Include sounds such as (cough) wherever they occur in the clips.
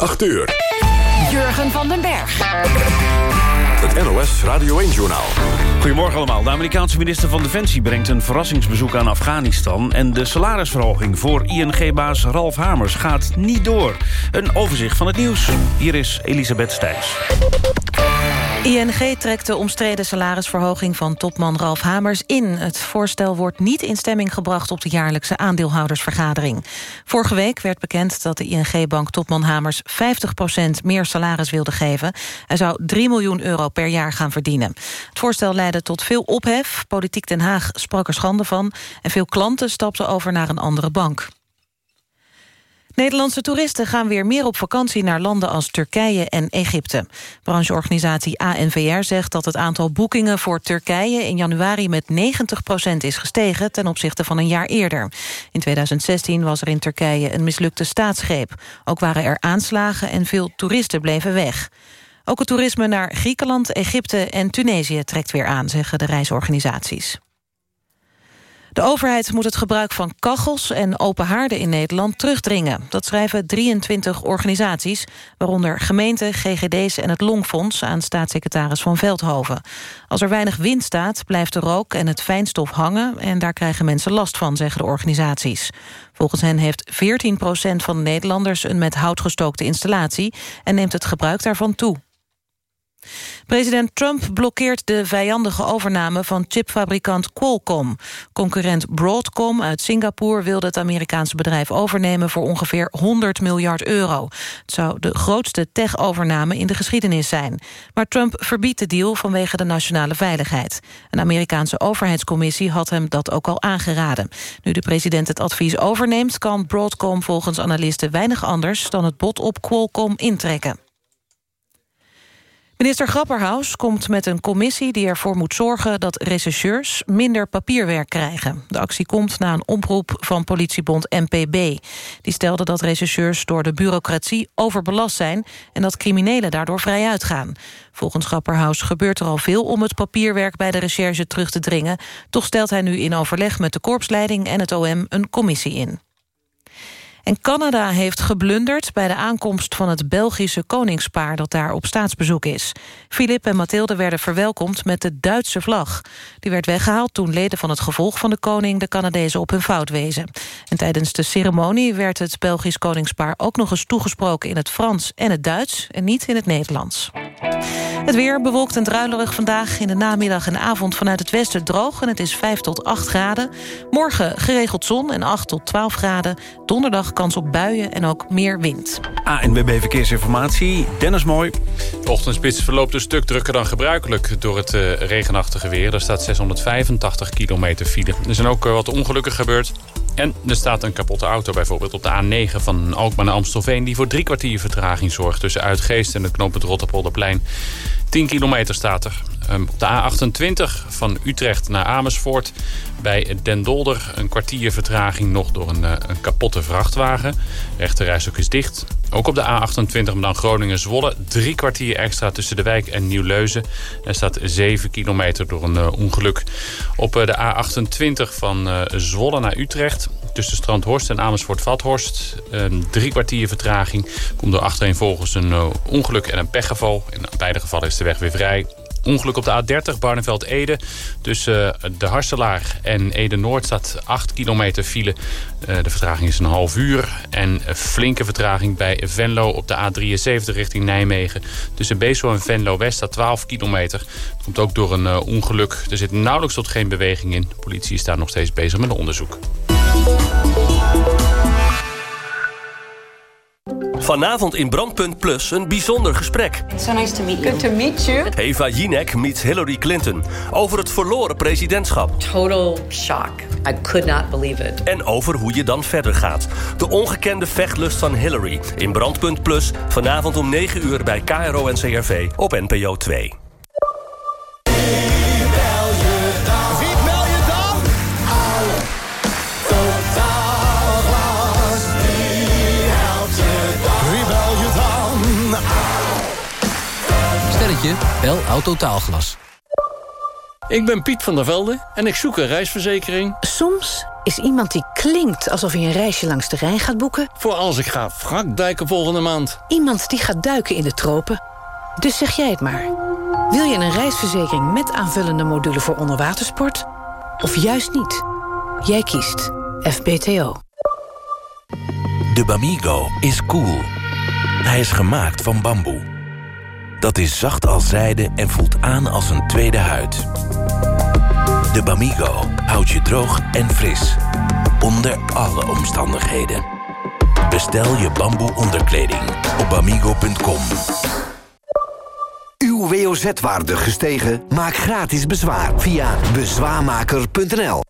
8 uur. Jurgen van den Berg. Het NOS Radio 1-journaal. Goedemorgen allemaal. De Amerikaanse minister van Defensie brengt een verrassingsbezoek aan Afghanistan... en de salarisverhoging voor ING-baas Ralf Hamers gaat niet door. Een overzicht van het nieuws. Hier is Elisabeth Stijns. ING trekt de omstreden salarisverhoging van topman Ralf Hamers in. Het voorstel wordt niet in stemming gebracht op de jaarlijkse aandeelhoudersvergadering. Vorige week werd bekend dat de ING-bank topman Hamers 50% meer salaris wilde geven. Hij zou 3 miljoen euro per jaar gaan verdienen. Het voorstel leidde tot veel ophef. Politiek Den Haag sprak er schande van. En veel klanten stapten over naar een andere bank. Nederlandse toeristen gaan weer meer op vakantie naar landen als Turkije en Egypte. Brancheorganisatie ANVR zegt dat het aantal boekingen voor Turkije in januari met 90% is gestegen ten opzichte van een jaar eerder. In 2016 was er in Turkije een mislukte staatsgreep. Ook waren er aanslagen en veel toeristen bleven weg. Ook het toerisme naar Griekenland, Egypte en Tunesië trekt weer aan, zeggen de reisorganisaties. De overheid moet het gebruik van kachels en open haarden in Nederland terugdringen. Dat schrijven 23 organisaties, waaronder gemeenten, GGD's en het Longfonds aan staatssecretaris van Veldhoven. Als er weinig wind staat, blijft de rook en het fijnstof hangen en daar krijgen mensen last van, zeggen de organisaties. Volgens hen heeft 14% van de Nederlanders een met hout gestookte installatie en neemt het gebruik daarvan toe. President Trump blokkeert de vijandige overname van chipfabrikant Qualcomm. Concurrent Broadcom uit Singapore wilde het Amerikaanse bedrijf overnemen voor ongeveer 100 miljard euro. Het zou de grootste tech-overname in de geschiedenis zijn. Maar Trump verbiedt de deal vanwege de nationale veiligheid. Een Amerikaanse overheidscommissie had hem dat ook al aangeraden. Nu de president het advies overneemt, kan Broadcom volgens analisten weinig anders dan het bod op Qualcomm intrekken. Minister Grapperhaus komt met een commissie die ervoor moet zorgen dat rechercheurs minder papierwerk krijgen. De actie komt na een oproep van politiebond NPB. Die stelde dat rechercheurs door de bureaucratie overbelast zijn en dat criminelen daardoor vrij uitgaan. Volgens Grapperhaus gebeurt er al veel om het papierwerk bij de recherche terug te dringen. Toch stelt hij nu in overleg met de korpsleiding en het OM een commissie in. En Canada heeft geblunderd bij de aankomst van het Belgische koningspaar... dat daar op staatsbezoek is. Filip en Mathilde werden verwelkomd met de Duitse vlag. Die werd weggehaald toen leden van het gevolg van de koning... de Canadezen op hun fout wezen. En tijdens de ceremonie werd het Belgisch koningspaar... ook nog eens toegesproken in het Frans en het Duits... en niet in het Nederlands. Het weer bewolkt en druilerig vandaag. In de namiddag en avond vanuit het westen droog... en het is 5 tot 8 graden. Morgen geregeld zon en 8 tot 12 graden. Donderdag kans op buien en ook meer wind. ANWB Verkeersinformatie, Dennis Mooi. De ochtendspits verloopt een stuk drukker dan gebruikelijk... door het uh, regenachtige weer. Er staat 685 kilometer file. Er zijn ook uh, wat ongelukken gebeurd. En er staat een kapotte auto bijvoorbeeld op de A9 van Alkmaar naar Amstelveen... die voor drie kwartier vertraging zorgt tussen Uitgeest en het knooppunt Rotterpolderplein. 10 kilometer staat er. Um, op de A28 van Utrecht naar Amersfoort bij Den Dolder een kwartier vertraging nog door een, uh, een kapotte vrachtwagen. De rechterrijstok is dicht. Ook op de A28 dan Groningen-Zwolle. Drie kwartier extra tussen de wijk en Nieuw-Leuzen. Er staat 7 kilometer door een uh, ongeluk. Op uh, de A28 van Zwolle naar Utrecht. Tussen Strandhorst en Amersfoort-Vathorst. Um, drie kwartier vertraging. Komt door achterin volgens een ongeluk en een pechgeval. In beide gevallen is de weg weer vrij. Ongeluk op de A30, Barneveld-Ede. Tussen uh, de Harselaar en Ede-Noord staat 8 kilometer file. Uh, de vertraging is een half uur. En flinke vertraging bij Venlo op de A73 richting Nijmegen. Tussen Beesel en Venlo-West staat 12 kilometer. Dat komt ook door een uh, ongeluk. Er zit nauwelijks tot geen beweging in. De politie is daar nog steeds bezig met een onderzoek. Vanavond in Brandpunt Plus een bijzonder gesprek. So nice to meet you. Good to meet you. Eva Jinek meets Hillary Clinton over het verloren presidentschap. Total shock. I could not believe it. En over hoe je dan verder gaat. De ongekende vechtlust van Hillary in Brandpunt Plus. Vanavond om 9 uur bij KRO en CRV op NPO 2. Bel Autotaalglas. Ik ben Piet van der Velde en ik zoek een reisverzekering. Soms is iemand die klinkt alsof hij een reisje langs de Rijn gaat boeken. Voor als ik ga wrakduiken volgende maand. Iemand die gaat duiken in de tropen. Dus zeg jij het maar. Wil je een reisverzekering met aanvullende module voor onderwatersport? Of juist niet? Jij kiest FBTO. De Bamigo is cool. Hij is gemaakt van bamboe. Dat is zacht als zijde en voelt aan als een tweede huid. De Bamigo houdt je droog en fris. Onder alle omstandigheden. Bestel je bamboe onderkleding op bamigo.com. Uw WOZ-waarde gestegen? Maak gratis bezwaar via bezwaarmaker.nl.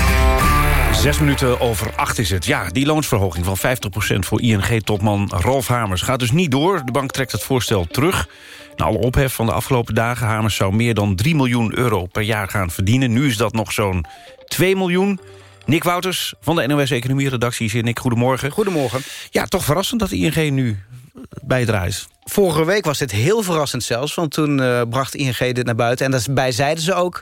Zes minuten over acht is het. Ja, die loonsverhoging van 50% voor ING-topman Ralf Hamers gaat dus niet door. De bank trekt het voorstel terug. Na alle ophef van de afgelopen dagen... Hamers zou meer dan 3 miljoen euro per jaar gaan verdienen. Nu is dat nog zo'n 2 miljoen. Nick Wouters van de NOS Economie Redactie is hier. Nick, goedemorgen. Goedemorgen. Ja, toch verrassend dat ING nu bijdraait. Vorige week was dit heel verrassend zelfs, want toen uh, bracht ING dit naar buiten. En daarbij zeiden ze ook,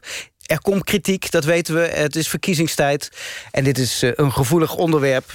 er komt kritiek, dat weten we. Het is verkiezingstijd en dit is uh, een gevoelig onderwerp.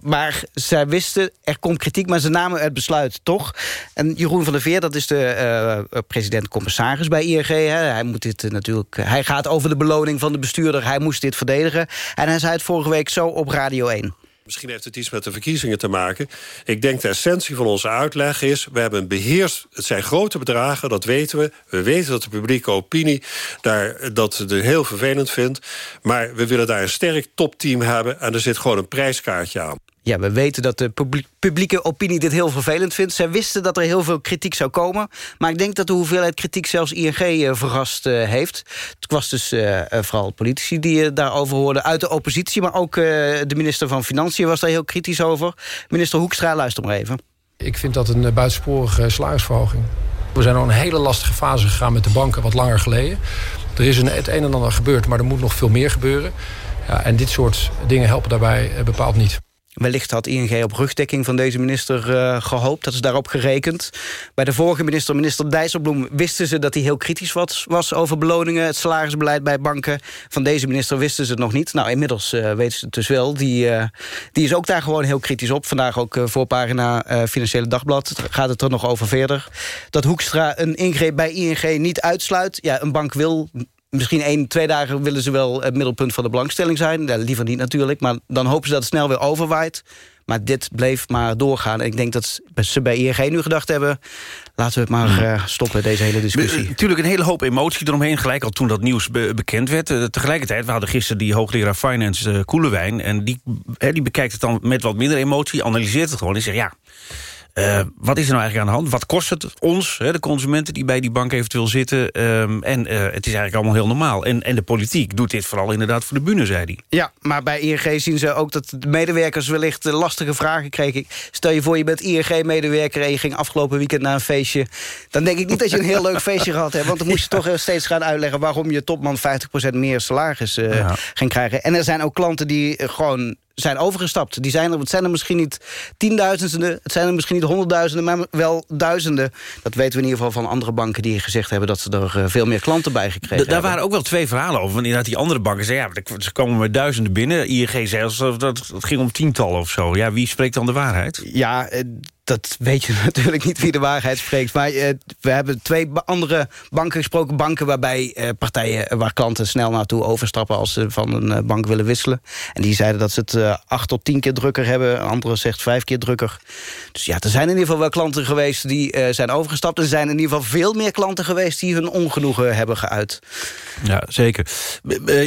Maar zij wisten, er komt kritiek, maar ze namen het besluit toch. En Jeroen van der Veer, dat is de uh, president-commissaris bij ING. Hè. Hij, moet dit, natuurlijk, hij gaat over de beloning van de bestuurder. Hij moest dit verdedigen. En hij zei het vorige week zo op Radio 1. Misschien heeft het iets met de verkiezingen te maken. Ik denk de essentie van onze uitleg is... we hebben beheerst, het zijn grote bedragen, dat weten we. We weten dat de publieke opinie daar, dat het heel vervelend vindt. Maar we willen daar een sterk topteam hebben... en er zit gewoon een prijskaartje aan. Ja, we weten dat de publieke opinie dit heel vervelend vindt. Zij wisten dat er heel veel kritiek zou komen. Maar ik denk dat de hoeveelheid kritiek zelfs ING uh, verrast uh, heeft. Het was dus uh, vooral politici die daarover hoorden uit de oppositie. Maar ook de minister van Financiën was daar heel kritisch over. Minister Hoekstra, luister maar even. Ik vind dat een buitensporige salarisverhoging. We zijn al een hele lastige fase gegaan met de banken wat langer geleden. Er is een, het een en ander gebeurd, maar er moet nog veel meer gebeuren. Ja, en dit soort dingen helpen daarbij bepaald niet. Wellicht had ING op rugdekking van deze minister uh, gehoopt. Dat is daarop gerekend. Bij de vorige minister, minister Dijsselbloem... wisten ze dat hij heel kritisch was, over beloningen... het salarisbeleid bij banken. Van deze minister wisten ze het nog niet. Nou, inmiddels uh, weten ze het dus wel. Die, uh, die is ook daar gewoon heel kritisch op. Vandaag ook voorpagina Financiële Dagblad. Gaat het er nog over verder. Dat Hoekstra een ingreep bij ING niet uitsluit. Ja, een bank wil Misschien één, twee dagen willen ze wel het middelpunt van de belangstelling zijn. Ja, liever niet natuurlijk, maar dan hopen ze dat het snel weer overwaait. Maar dit bleef maar doorgaan. En ik denk dat ze bij ING nu gedacht hebben... laten we het maar uh, stoppen, deze hele discussie. Natuurlijk een hele hoop emotie eromheen. Gelijk al toen dat nieuws be bekend werd. Uh, tegelijkertijd, we hadden gisteren die hoogleraar Finance uh, Koelewijn... en die, die bekijkt het dan met wat minder emotie, analyseert het gewoon... en zegt ja, uh, wat is er nou eigenlijk aan de hand? Wat kost het ons, hè, de consumenten die bij die bank eventueel zitten? Um, en uh, het is eigenlijk allemaal heel normaal. En, en de politiek doet dit vooral inderdaad voor de bühne, zei hij. Ja, maar bij ING zien ze ook dat de medewerkers wellicht lastige vragen kregen. Stel je voor, je bent ING-medewerker en je ging afgelopen weekend naar een feestje. Dan denk ik niet dat je een heel leuk (laughs) feestje gehad hebt. Want dan moest je toch steeds gaan uitleggen waarom je topman 50% meer salaris uh, ja. ging krijgen. En er zijn ook klanten die gewoon zijn overgestapt. Die zijn er, het zijn er misschien niet tienduizenden, het zijn er misschien niet honderdduizenden, maar wel duizenden. Dat weten we in ieder geval van andere banken die gezegd hebben dat ze er uh, veel meer klanten bij gekregen hebben. Daar waren ook wel twee verhalen over. Wanneer dat die andere banken zeiden, ja, ze komen met duizenden binnen. ING zei dat, dat ging om tientallen of zo. Ja, wie spreekt dan de waarheid? Ja, dat weet je (laughs) natuurlijk niet wie de waarheid spreekt. Maar uh, we hebben twee andere banken gesproken. Banken waarbij uh, partijen, waar klanten snel naartoe overstappen... als ze van een uh, bank willen wisselen. En die zeiden dat ze het acht tot tien keer drukker hebben. Een andere zegt vijf keer drukker. Dus ja, er zijn in ieder geval wel klanten geweest die zijn overgestapt. Er zijn in ieder geval veel meer klanten geweest... die hun ongenoegen hebben geuit. Ja, zeker.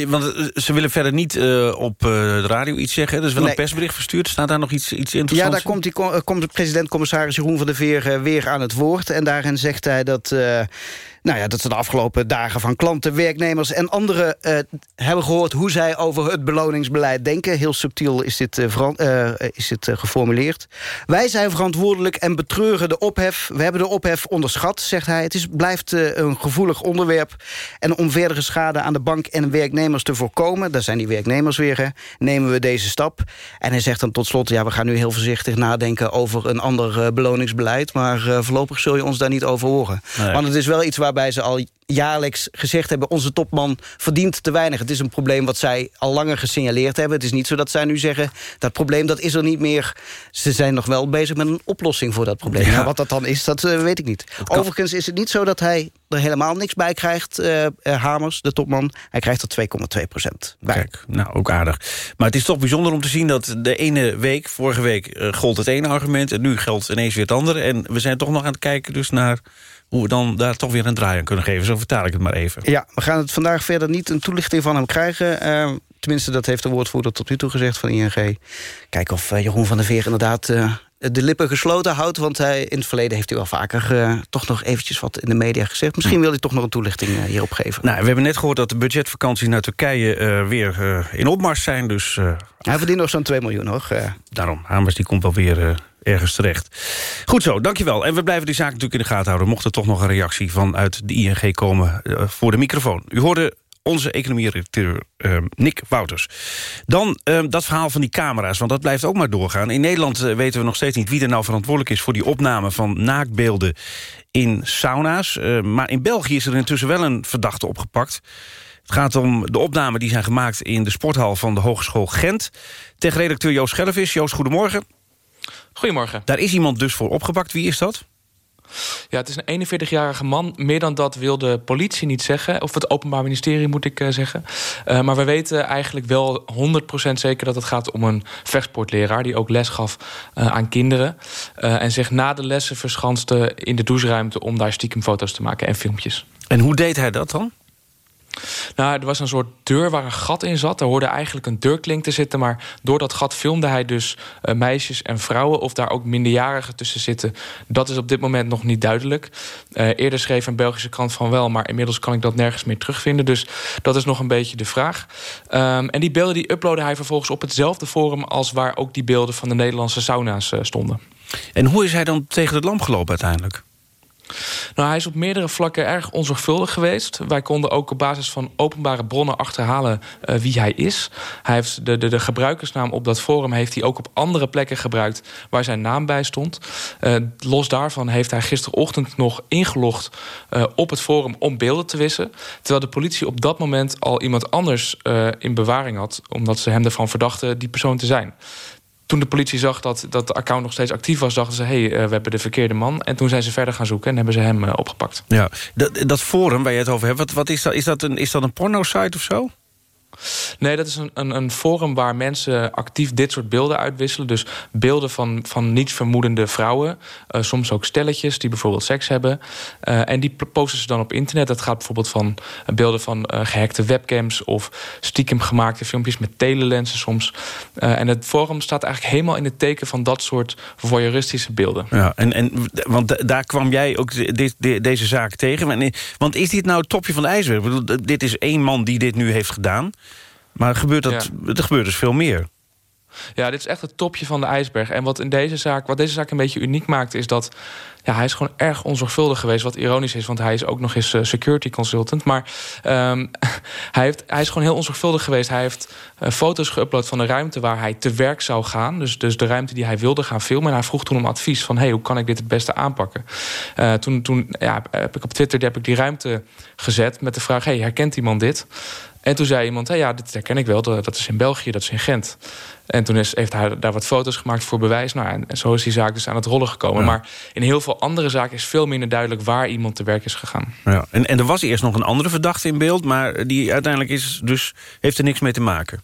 Want ze willen verder niet op de radio iets zeggen. Er is wel nee. een persbericht verstuurd. Staat daar nog iets, iets interessants Ja, daar komt, die, komt de president commissaris Jeroen van der Veer weer aan het woord. En daarin zegt hij dat... Nou ja, dat ze de afgelopen dagen van klanten, werknemers en anderen uh, hebben gehoord hoe zij over het beloningsbeleid denken. Heel subtiel is dit, uh, uh, is dit geformuleerd. Wij zijn verantwoordelijk en betreuren de ophef. We hebben de ophef onderschat, zegt hij. Het is, blijft een gevoelig onderwerp. En om verdere schade aan de bank en werknemers te voorkomen... daar zijn die werknemers weer, hè, nemen we deze stap. En hij zegt dan tot slot, ja, we gaan nu heel voorzichtig nadenken... over een ander beloningsbeleid. Maar voorlopig zul je ons daar niet over horen. Nee. Want het is wel iets waarbij ze al jaarlijks gezegd hebben... onze topman verdient te weinig. Het is een probleem wat zij al langer gesignaleerd hebben. Het is niet zo dat zij nu zeggen... dat probleem dat is er niet meer. Ze zijn nog wel bezig met een oplossing voor dat probleem. Ja. Nou, wat dat dan is, dat uh, weet ik niet. Overigens is het niet zo dat hij er helemaal niks bij krijgt. Uh, Hamers, de topman, hij krijgt er 2,2 procent bij. Kijk, nou, ook aardig. Maar het is toch bijzonder om te zien dat de ene week... vorige week uh, gold het ene argument... en nu geldt ineens weer het andere. En we zijn toch nog aan het kijken dus naar hoe we dan daar toch weer een draai aan kunnen geven. Zo vertaal ik het maar even. Ja, we gaan het vandaag verder niet een toelichting van hem krijgen. Uh, tenminste, dat heeft de woordvoerder tot nu toe gezegd van ING. Kijken of uh, Jeroen van der Veer inderdaad uh, de lippen gesloten houdt. Want hij, in het verleden heeft hij wel vaker toch nog eventjes wat in de media gezegd. Misschien wil hij toch nog een toelichting hierop geven. Nou, we hebben net gehoord dat de budgetvakanties naar Turkije weer in opmars zijn. Dus, hij verdient nog zo'n 2 miljoen nog. Daarom, Hamers die komt wel weer ergens terecht. Goed zo, dankjewel. En we blijven die zaak natuurlijk in de gaten houden. Mocht er toch nog een reactie vanuit de ING komen voor de microfoon. U hoorde onze economie-redacteur uh, Nick Wouters. Dan uh, dat verhaal van die camera's, want dat blijft ook maar doorgaan. In Nederland uh, weten we nog steeds niet wie er nou verantwoordelijk is... voor die opname van naaktbeelden in sauna's. maar in België is er intussen wel een verdachte opgepakt. Het gaat om de opnamen die zijn gemaakt in de sporthal van de Hogeschool Gent. Tegen redacteur Joost Schellevis. Joost, goedemorgen. Goedemorgen. Daar is iemand dus voor opgepakt. Wie is dat? Ja, het is een 41-jarige man. Meer dan dat wil de politie niet zeggen. Of het Openbaar Ministerie, moet ik uh, zeggen. Uh, maar we weten eigenlijk wel 100% zeker dat het gaat om een vechtsportleraar... die ook les gaf uh, aan kinderen. en zich na de lessen verschanste in de doucheruimte... om daar stiekem foto's te maken en filmpjes. En hoe deed hij dat dan? Nou, er was een soort deur waar een gat in zat. Daar hoorde eigenlijk een deurklink te zitten. Maar door dat gat filmde hij dus uh, meisjes en vrouwen. Of daar ook minderjarigen tussen zitten. Dat is op dit moment nog niet duidelijk. Uh, eerder schreef een Belgische krant van wel. Maar inmiddels kan ik dat nergens meer terugvinden. Dus dat is nog een beetje de vraag. Um, en die beelden die uploadde hij vervolgens op hetzelfde forum... als waar ook die beelden van de Nederlandse sauna's uh, stonden. En hoe is hij dan tegen het lamp gelopen uiteindelijk? Nou, hij is op meerdere vlakken erg onzorgvuldig geweest. Wij konden ook op basis van openbare bronnen achterhalen uh, wie hij is. Hij heeft de, de, de gebruikersnaam op dat forum heeft hij ook op andere plekken gebruikt waar zijn naam bij stond. Uh, los daarvan heeft hij gisterochtend nog ingelogd uh, op het forum om beelden te wissen. Terwijl de politie op dat moment al iemand anders in bewaring had, omdat ze hem ervan verdachten die persoon te zijn toen de politie zag dat, dat de account nog steeds actief was... dachten ze, hé, hey, uh, we hebben de verkeerde man. En toen zijn ze verder gaan zoeken en hebben ze hem uh, opgepakt. Ja, dat, dat forum waar je het over hebt, wat, wat is, dat, is, dat een, is dat een porno-site of zo? Nee, dat is een, een, een, forum waar mensen actief dit soort beelden uitwisselen. Dus beelden van, van niet vermoedende vrouwen. Uh, soms ook stelletjes die bijvoorbeeld seks hebben. Uh, en die posten ze dan op internet. Dat gaat bijvoorbeeld van uh, beelden van gehackte webcams... of stiekem gemaakte filmpjes met telelensen soms. en het forum staat eigenlijk helemaal in het teken... van dat soort voyeuristische beelden. Ja, en, en, want daar kwam jij ook deze zaak tegen. Want is dit nou het topje van de ijsberg? Dit is één man die dit nu heeft gedaan... Maar gebeurt dat, ja. er gebeurt dus veel meer. Ja, dit is echt het topje van de ijsberg. En wat, in deze zaak, wat deze zaak een beetje uniek maakt... is dat ja, hij is gewoon erg onzorgvuldig geweest. Wat ironisch is, want hij is ook nog eens uh, security consultant. Maar um, (laughs) hij, heeft, hij is gewoon heel onzorgvuldig geweest. Hij heeft uh, foto's geüpload van de ruimte waar hij te werk zou gaan. Dus, dus de ruimte die hij wilde gaan filmen. En hij vroeg toen om advies van... hey, hoe kan ik dit het beste aanpakken? Uh, toen toen ja, heb ik op Twitter heb ik die ruimte gezet met de vraag... hey, herkent iemand dit? En toen zei iemand, hey, ja, dit herken ik wel, dat is in België, dat is in Gent. En toen is, heeft hij daar wat foto's gemaakt voor bewijs. Nou, en, en zo is die zaak dus aan het rollen gekomen. Ja. Maar in heel veel andere zaken is veel minder duidelijk... waar iemand te werk is gegaan. Ja. En, en er was eerst nog een andere verdachte in beeld... maar die uiteindelijk is dus, heeft er niks mee te maken.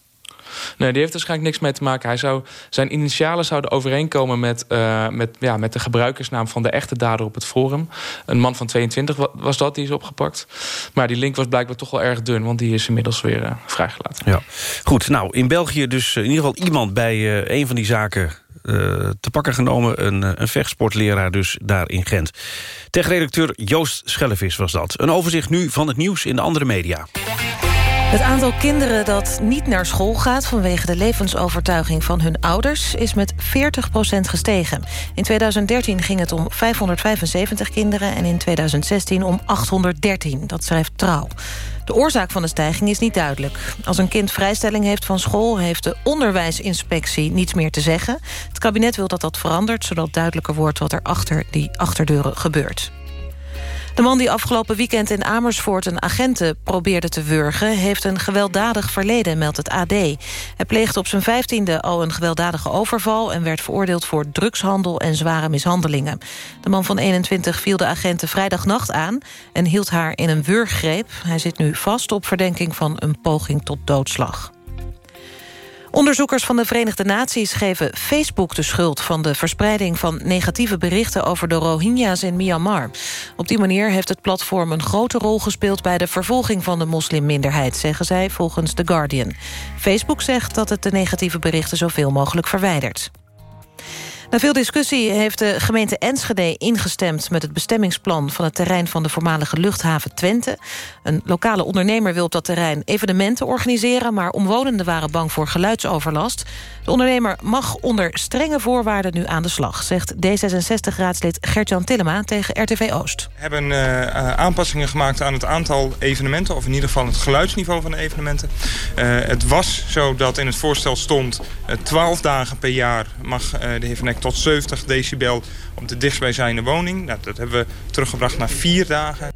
Nee, die heeft waarschijnlijk niks mee te maken. Hij zou, zijn initialen zouden overeenkomen met, uh, met, ja, met de gebruikersnaam van de echte dader op het forum. Een man van 22 was dat, die is opgepakt. Maar die link was blijkbaar toch wel erg dun, want die is inmiddels weer uh, vrijgelaten. Ja. Goed, nou, in België dus in ieder geval iemand bij een van die zaken te pakken genomen. Een, een vechtsportleraar dus daar in Gent. Tech-redacteur Joost Schellevis was dat. Een overzicht nu van het nieuws in de andere media. Het aantal kinderen dat niet naar school gaat... vanwege de levensovertuiging van hun ouders... is met 40% gestegen. In 2013 ging het om 575 kinderen... en in 2016 om 813, dat schrijft Trouw. De oorzaak van de stijging is niet duidelijk. Als een kind vrijstelling heeft van school... heeft de onderwijsinspectie niets meer te zeggen. Het kabinet wil dat dat verandert... zodat duidelijker wordt wat er achter die achterdeuren gebeurt. De man die afgelopen weekend in Amersfoort een agenten probeerde te wurgen... heeft een gewelddadig verleden, meldt het AD. Hij pleegde op zijn vijftiende al een gewelddadige overval... en werd veroordeeld voor drugshandel en zware mishandelingen. De man van 21 viel de agenten vrijdagnacht aan... en hield haar in een wurggreep. Hij zit nu vast op verdenking van een poging tot doodslag. Onderzoekers van de Verenigde Naties geven Facebook de schuld... van de verspreiding van negatieve berichten over de Rohingya's in Myanmar. Op die manier heeft het platform een grote rol gespeeld... bij de vervolging van de moslimminderheid, zeggen zij volgens The Guardian. Facebook zegt dat het de negatieve berichten zoveel mogelijk verwijdert. Na veel discussie heeft de gemeente Enschede ingestemd... met het bestemmingsplan van het terrein van de voormalige luchthaven Twente. Een lokale ondernemer wil op dat terrein evenementen organiseren... maar omwonenden waren bang voor geluidsoverlast. De ondernemer mag onder strenge voorwaarden nu aan de slag... zegt D66-raadslid Gertjan Tillema tegen RTV Oost. We hebben uh, aanpassingen gemaakt aan het aantal evenementen... of in ieder geval het geluidsniveau van de evenementen. Uh, het was zo dat in het voorstel stond... 12 dagen per jaar mag de heer Van tot 70 decibel op de dichtstbijzijnde woning. Nou, dat hebben we teruggebracht naar vier dagen.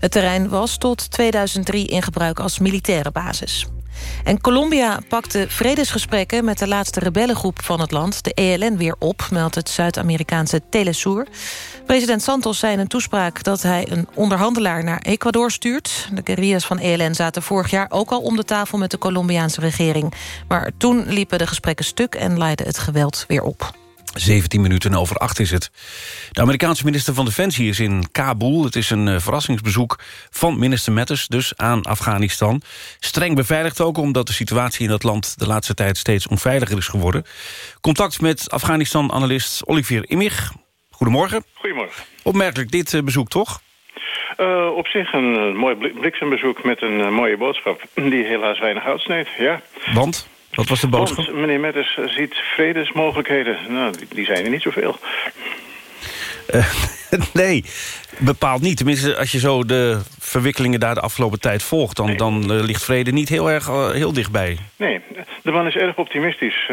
Het terrein was tot 2003 in gebruik als militaire basis. En Colombia pakte vredesgesprekken met de laatste rebellengroep van het land... de ELN weer op, meldt het Zuid-Amerikaanse Telesur. President Santos zei in een toespraak dat hij een onderhandelaar naar Ecuador stuurt. De guerrillas van ELN zaten vorig jaar ook al om de tafel met de Colombiaanse regering. Maar toen liepen de gesprekken stuk en leidde het geweld weer op. 17 minuten over 8 is het. De Amerikaanse minister van Defensie is in Kabul. Het is een uh, verrassingsbezoek van minister Mattis, dus aan Afghanistan. Streng beveiligd ook, omdat de situatie in dat land... de laatste tijd steeds onveiliger is geworden. Contact met Afghanistan-analyst Olivier Immig. Goedemorgen. Goedemorgen. Opmerkelijk dit uh, bezoek, toch? Uh, op zich een mooi bliksembezoek met een mooie boodschap... die helaas weinig uitsneedt, ja. Want? Wat was de boodschap? Want meneer Metters ziet vredesmogelijkheden. Nou, die, zijn er niet zoveel. Uh, (laughs) nee, bepaald niet. Tenminste, als je zo de verwikkelingen daar de afgelopen tijd volgt... dan, dan uh, ligt vrede niet heel erg uh, heel dichtbij. Nee, de man is erg optimistisch.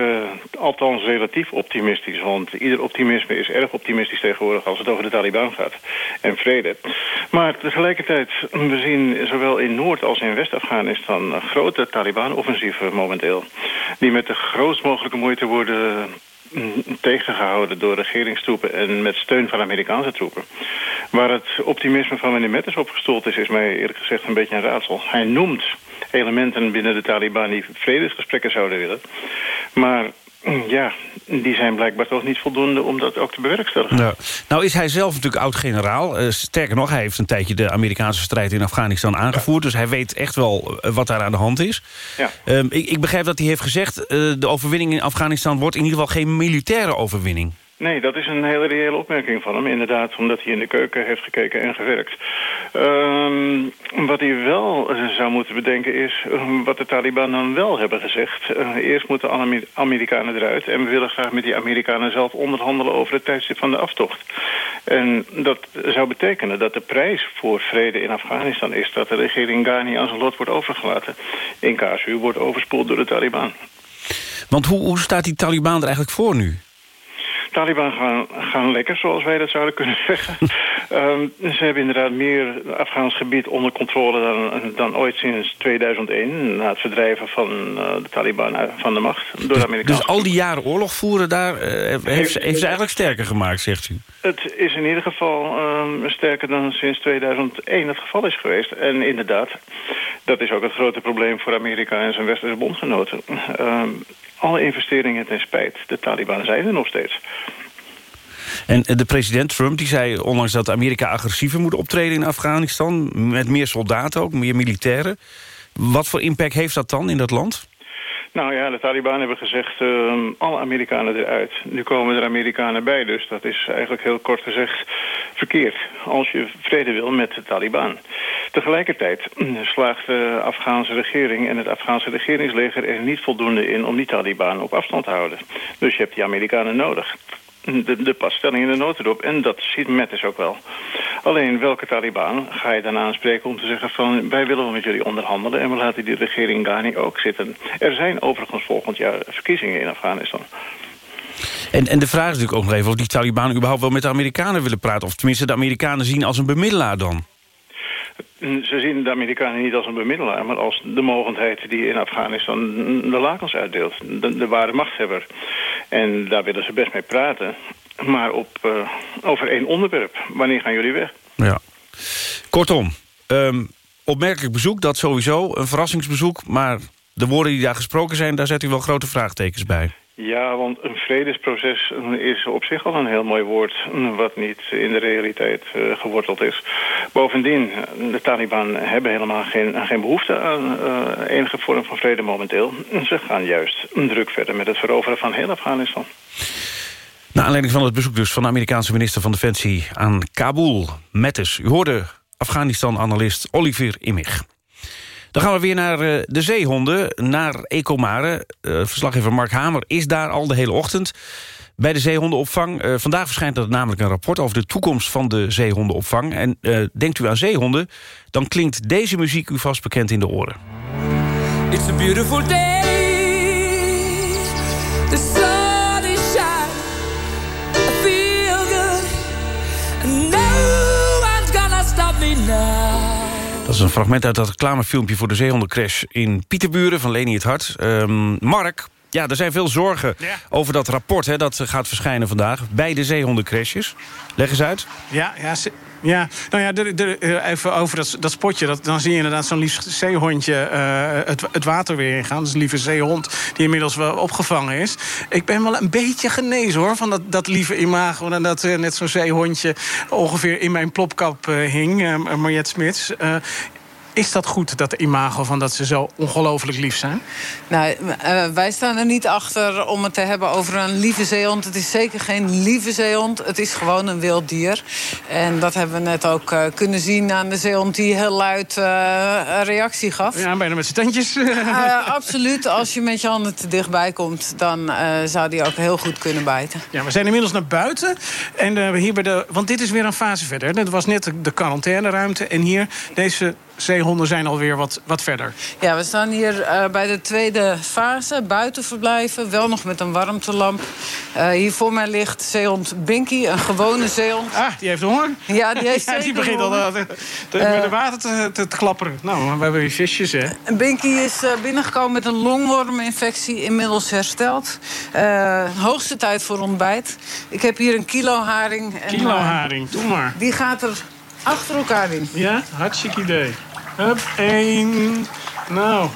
althans relatief optimistisch. Want ieder optimisme is erg optimistisch tegenwoordig... als het over de Taliban gaat en vrede. Maar tegelijkertijd, we zien zowel in Noord- als in West-Afghanistan... grote Taliban-offensieven momenteel... die met de grootst mogelijke moeite worden tegengehouden door regeringstroepen en met steun van Amerikaanse troepen. Waar het optimisme van meneer Metters opgestoeld is, is mij eerlijk gezegd een beetje een raadsel. Hij noemt elementen binnen de Taliban die vredesgesprekken zouden willen. Maar (clears throat) ja, die zijn blijkbaar toch niet voldoende om dat ook te bewerkstelligen. Nou, nou is hij zelf natuurlijk oud-generaal. Uh, sterker nog, hij heeft een tijdje de Amerikaanse strijd in Afghanistan aangevoerd. Dus hij weet echt wel uh, wat daar aan de hand is. Ja. Uh, ik, ik, begrijp dat hij heeft gezegd... de overwinning in Afghanistan wordt in ieder geval geen militaire overwinning. Nee, dat is een hele reële opmerking van hem. Inderdaad, omdat hij in de keuken heeft gekeken en gewerkt. Um, wat hij wel zou moeten bedenken is um, wat de Taliban dan wel hebben gezegd. Uh, eerst moeten alle Amerikanen eruit. En we willen graag met die Amerikanen zelf onderhandelen over het tijdstip van de aftocht. En dat zou betekenen dat de prijs voor vrede in Afghanistan is... dat de regering Ghani aan zijn lot wordt overgelaten. In casu wordt overspoeld door de Taliban. Want hoe, hoe staat die Taliban er eigenlijk voor nu? Taliban gaan, gaan lekker, zoals wij dat zouden kunnen (laughs) zeggen. um, ze hebben inderdaad meer Afghaans gebied onder controle dan, dan ooit sinds 2001... na het verdrijven van uh, de Taliban van de macht door dus, de Amerikanen. Dus al die jaren oorlog voeren daar uh, heeft, heeft, ze, heeft ze eigenlijk sterker gemaakt, zegt u? Het is in ieder geval um, sterker dan sinds 2001 het geval is geweest. En inderdaad, dat is ook het grote probleem voor Amerika en zijn westerse bondgenoten. Um, alle investeringen ten spijt. De Taliban zijn er nog steeds. En de president Trump die zei onlangs dat Amerika agressiever moet optreden in Afghanistan... met meer soldaten ook, meer militairen. Wat voor impact heeft dat dan in dat land? Nou ja, de Taliban hebben gezegd, uh, alle Amerikanen eruit. Nu komen er Amerikanen bij, dus dat is eigenlijk heel kort gezegd verkeerd. Als je vrede wil met de Taliban. Tegelijkertijd (clears throat) slaagt de Afghaanse regering en het Afghaanse regeringsleger er niet voldoende in om die Taliban op afstand te houden. Dus je hebt die Amerikanen nodig de, de passtelling in de notendop. En dat ziet Mattis ook wel. Alleen welke Taliban ga je dan aanspreken om te zeggen van... wij willen wel met jullie onderhandelen en we laten die regering Ghani ook zitten. Er zijn overigens volgend jaar verkiezingen in Afghanistan. En, en de vraag is natuurlijk ook nog even of die Taliban überhaupt wel met de Amerikanen willen praten. Of tenminste de Amerikanen zien als een bemiddelaar dan. Ze zien de Amerikanen niet als een bemiddelaar... maar als de mogendheid die in Afghanistan de lakens uitdeelt. De, de ware machthebber. En daar willen ze best mee praten. Maar op, uh, over één onderwerp. Wanneer gaan jullie weg? Ja. Kortom, um, opmerkelijk bezoek, dat sowieso. Een verrassingsbezoek, maar de woorden die daar gesproken zijn... daar zet u wel grote vraagtekens bij. Ja, want een vredesproces is op zich al een heel mooi woord... wat niet in de realiteit uh, geworteld is. Bovendien, de Taliban hebben helemaal geen, geen behoefte aan uh, enige vorm van vrede momenteel. Ze gaan juist druk verder met het veroveren van heel Afghanistan. Naar aanleiding van het bezoek dus van de Amerikaanse minister van Defensie aan Kabul, Mattis. U hoorde Afghanistan-analyst Olivier Immig. Dan gaan we weer naar uh, de zeehonden, naar Ecomare. Uh, verslaggever Mark Hamer is daar al de hele ochtend bij de zeehondenopvang. Uh, vandaag verschijnt er namelijk een rapport over de toekomst van de zeehondenopvang. En denkt u aan zeehonden, dan klinkt deze muziek u vast bekend in de oren. It's a beautiful day. The sun is shining. I feel good. No one's gonna stop me now. Dat is een fragment uit dat reclamefilmpje voor de zeehondencrash in Pieterburen van Leni het Hart. Um, Mark, ja, er zijn veel zorgen ja. over dat rapport hè, dat gaat verschijnen vandaag... bij de zeehondencrashes. Leg eens uit. Ja, ja, ja, nou ja, eh, even over dat, dat spotje. Dat, dan zie je inderdaad zo'n lief zeehondje uh, het, het water weer ingaan. Is een lieve zeehond die inmiddels wel opgevangen is. Ik ben wel een beetje genezen hoor, van dat, dat lieve imago. En dat uh, net zo'n zeehondje ongeveer in mijn plopkap hing, uh, Mariette Smits. Is dat goed, dat imago van dat ze zo ongelooflijk lief zijn? Nou, uh, wij staan er niet achter om het te hebben over een lieve zeehond. Het is zeker geen lieve zeehond. Het is gewoon een wild dier. En dat hebben we net ook uh, kunnen zien aan de zeehond die heel luid uh, een reactie gaf. Ja, bijna met zijn tandjes. (laughs) absoluut. Als je met je handen te dichtbij komt, dan zou die ook heel goed kunnen bijten. Ja, we zijn inmiddels naar buiten. En hier bij de, want dit is weer een fase verder. Dat was net de quarantaineruimte. En hier deze zeehonden zijn alweer wat, wat verder. Ja, we staan hier uh, bij de tweede fase, buiten verblijven. Wel nog met een warmtelamp. Uh, hier voor mij ligt zeehond Binky, een gewone zeehond. Ah, die heeft honger? Ja, die (laughs) heeft ja, Die begint al uh, met het water te, te, te, klapperen. Nou, we hebben weer visjes, hè? Binky is binnengekomen met een longworminfectie. Inmiddels hersteld. hoogste tijd voor ontbijt. Ik heb hier een kilo haring. Kilo haring, doe maar. Die gaat er achter elkaar in. Ja, hartstikke idee. Hup, één. Nou,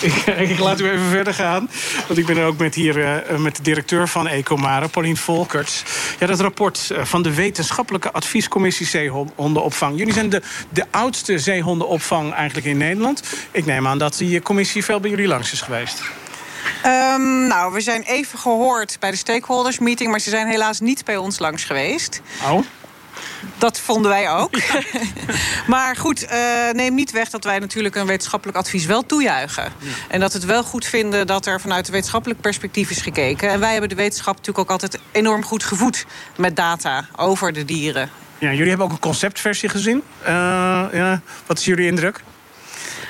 ik, (laughs) ik, laat u even verder gaan. Want ik ben er ook met hier uh, met de directeur van Ecomare, Paulien Volkerts. Ja, dat rapport uh, van de Wetenschappelijke Adviescommissie Zeehondenopvang. Jullie zijn de, de oudste zeehondenopvang eigenlijk in Nederland. Ik neem aan dat die commissie veel bij jullie langs is geweest. Um, nou, we zijn even gehoord bij de stakeholders meeting... maar ze zijn helaas niet bij ons langs geweest. Oh. Dat vonden wij ook. (laughs) maar goed, uh, neem niet weg dat wij natuurlijk een wetenschappelijk advies wel toejuichen. Ja. En dat we het wel goed vinden dat er vanuit een wetenschappelijk perspectief is gekeken. En wij hebben de wetenschap natuurlijk ook altijd enorm goed gevoed met data over de dieren. Ja, jullie hebben ook een conceptversie gezien. Uh, ja, wat is jullie indruk?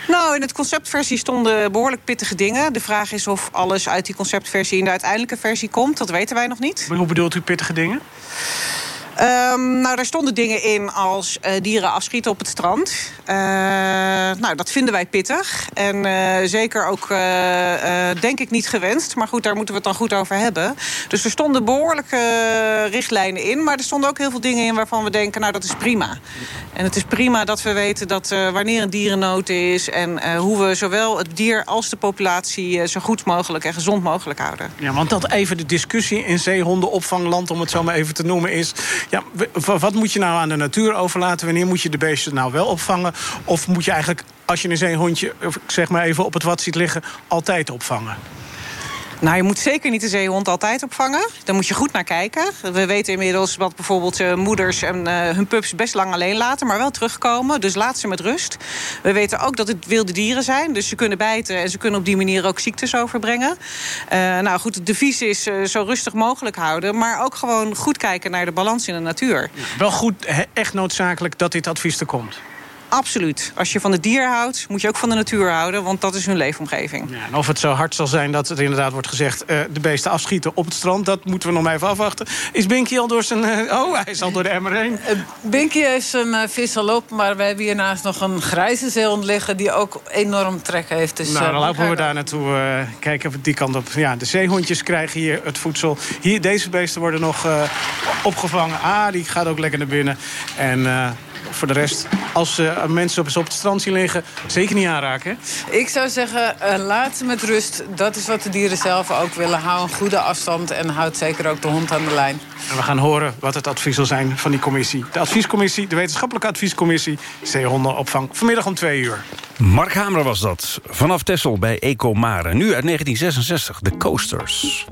Nou, in het conceptversie stonden behoorlijk pittige dingen. De vraag is of alles uit die conceptversie in de uiteindelijke versie komt. Dat weten wij nog niet. Maar hoe bedoelt u pittige dingen? Um, nou, daar stonden dingen in als uh, dieren afschieten op het strand. Uh, nou, dat vinden wij pittig. En uh, zeker ook, denk ik, niet gewenst. Maar goed, daar moeten we het dan goed over hebben. Dus er stonden behoorlijke richtlijnen in. Maar er stonden ook heel veel dingen in waarvan we denken... nou, dat is prima. En het is prima dat we weten dat wanneer een dierennood is... en hoe we zowel het dier als de populatie... zo goed mogelijk en gezond mogelijk houden. Ja, want dat even de discussie in zeehondenopvangland... om het zo maar even te noemen, is... Ja, wat moet je nou aan de natuur overlaten? Wanneer moet je de beesten nou wel opvangen? Of moet je eigenlijk als je een zeehondje zeg maar even op het wat ziet liggen... altijd opvangen? Nou, je moet zeker niet de zeehond altijd opvangen. Daar moet je goed naar kijken. We weten inmiddels dat bijvoorbeeld uh, moeders en, uh, hun pups best lang alleen laten... maar wel terugkomen, dus laat ze met rust. We weten ook dat het wilde dieren zijn, dus ze kunnen bijten... en ze kunnen op die manier ook ziektes overbrengen. Uh, nou goed, het devies is zo rustig mogelijk houden... maar ook gewoon goed kijken naar de balans in de natuur. Wel goed, echt noodzakelijk dat dit advies er komt. Absoluut. Als je van het dier houdt, moet je ook van de natuur houden... want dat is hun leefomgeving. Ja, en of het zo hard zal zijn dat het inderdaad wordt gezegd... Uh, de beesten afschieten op het strand, dat moeten we nog maar even afwachten. Is Binky al door zijn... Uh, oh, hij is al door de emmer heen. Uh, Binky heeft zijn uh, vis al op, maar we hebben hiernaast nog een grijze zeehond liggen... die ook enorm trek heeft. Dus, nou, dan lopen we daar naartoe. kijken of die kant op. Ja, de zeehondjes krijgen hier het voedsel. Hier, deze beesten worden nog opgevangen. Ah, die gaat ook lekker naar binnen. En voor de rest, als uh, mensen op, op het strand zien liggen, zeker niet aanraken. Ik zou zeggen, uh, laat ze met rust. Dat is wat de dieren zelf ook willen. Hou een goede afstand en houd zeker ook de hond aan de lijn. En we gaan horen wat het advies zal zijn van die commissie. De adviescommissie, de wetenschappelijke adviescommissie... zeehondenopvang, vanmiddag om twee uur. Mark Hamer was dat, vanaf Tessel bij Ecomare. Nu uit 1966, de Coasters.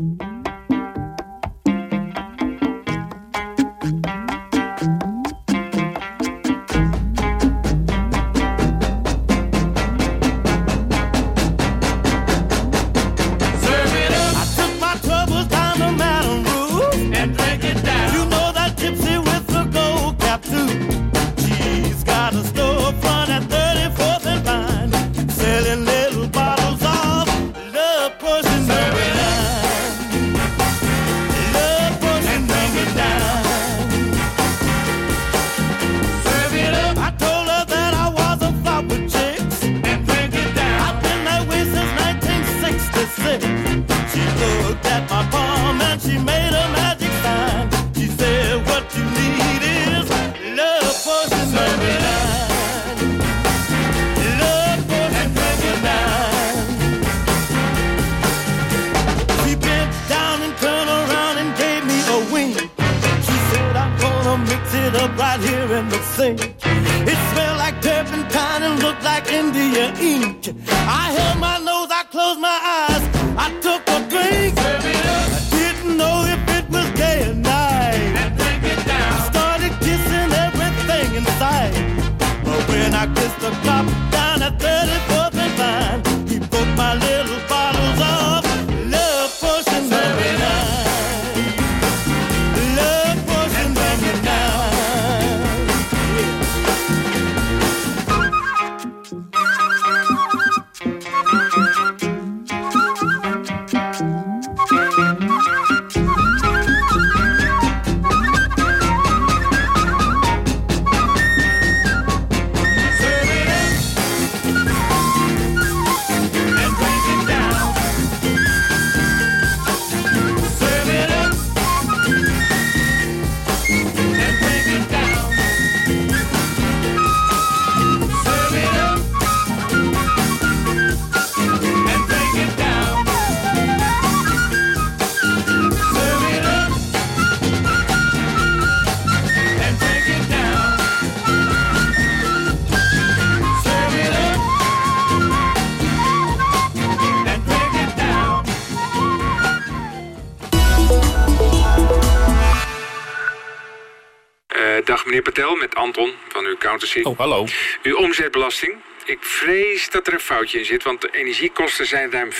Patel met Anton van uw accountancy. Oh, hallo. Uw omzetbelasting. Ik vrees dat er een foutje in zit, want de energiekosten zijn ruim 50%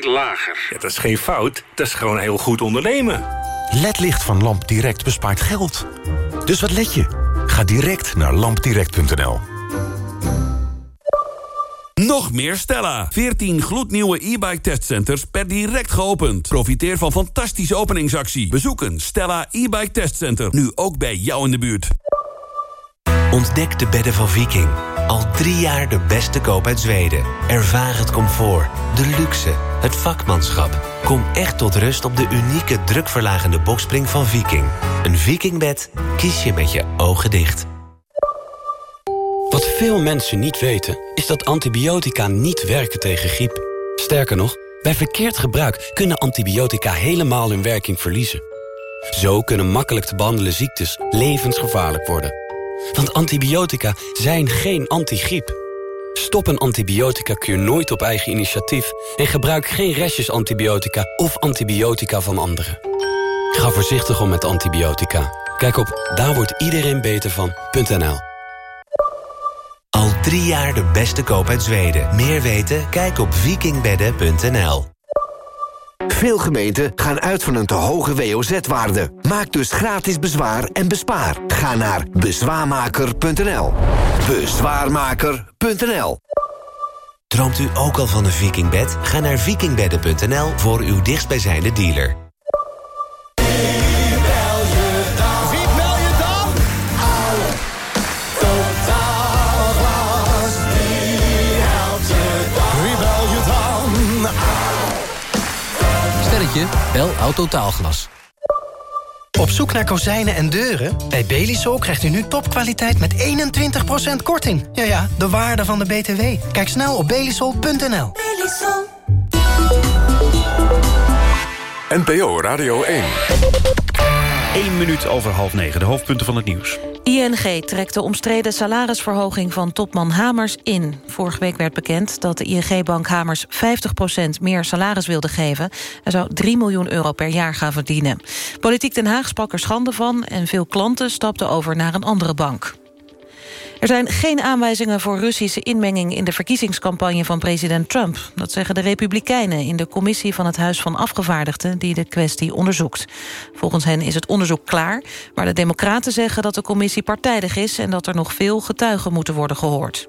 lager. Ja, dat is geen fout, dat is gewoon heel goed ondernemen. LED-licht van LampDirect bespaart geld. Dus wat let je? Ga direct naar lampdirect.nl. Nog meer Stella. 14 gloednieuwe e-bike testcenters per direct geopend. Profiteer van fantastische openingsactie. Bezoek een Stella e-bike testcenter. Nu ook bij jou in de buurt. Ontdek de bedden van Viking. Al drie jaar de beste koop uit Zweden. Ervaar het comfort, de luxe, het vakmanschap. Kom echt tot rust op de unieke drukverlagende bokspring van Viking. Een Vikingbed kies je met je ogen dicht. Wat veel mensen niet weten, is dat antibiotica niet werken tegen griep. Sterker nog, bij verkeerd gebruik kunnen antibiotica helemaal hun werking verliezen. Zo kunnen makkelijk te behandelen ziektes levensgevaarlijk worden. Want antibiotica zijn geen antigriep. Stop een antibiotica-kuur nooit op eigen initiatief... en gebruik geen restjes antibiotica of antibiotica van anderen. Ga voorzichtig om met antibiotica. Kijk op daar wordt iedereen beter van.nl. Al drie jaar de beste koop uit Zweden. Meer weten? Kijk op vikingbedden.nl. Veel gemeenten gaan uit van een te hoge WOZ-waarde. Maak dus gratis bezwaar en bespaar. Ga naar bezwaarmaker.nl. Bezwaarmaker.nl Droomt u ook al van een vikingbed? Ga naar vikingbedden.nl voor uw dichtstbijzijnde dealer. Stelletje, bel Autotaalglas. Op zoek naar kozijnen en deuren? Bij Belisol krijgt u nu topkwaliteit met 21% korting. Ja ja, de waarde van de BTW. Kijk snel op belisol.nl. NPO Radio 1. 1 minuut over half negen, de hoofdpunten van het nieuws. ING trekt de omstreden salarisverhoging van topman Hamers in. Vorige week werd bekend dat de ING-bank Hamers 50% meer salaris wilde geven. Hij zou 3 miljoen euro per jaar gaan verdienen. Politiek Den Haag sprak er schande van... en veel klanten stapten over naar een andere bank. Er zijn geen aanwijzingen voor Russische inmenging... in de verkiezingscampagne van president Trump. Dat zeggen de Republikeinen in de commissie van het Huis van Afgevaardigden... die de kwestie onderzoekt. Volgens hen is het onderzoek klaar... maar de Democraten zeggen dat de commissie partijdig is... en dat er nog veel getuigen moeten worden gehoord.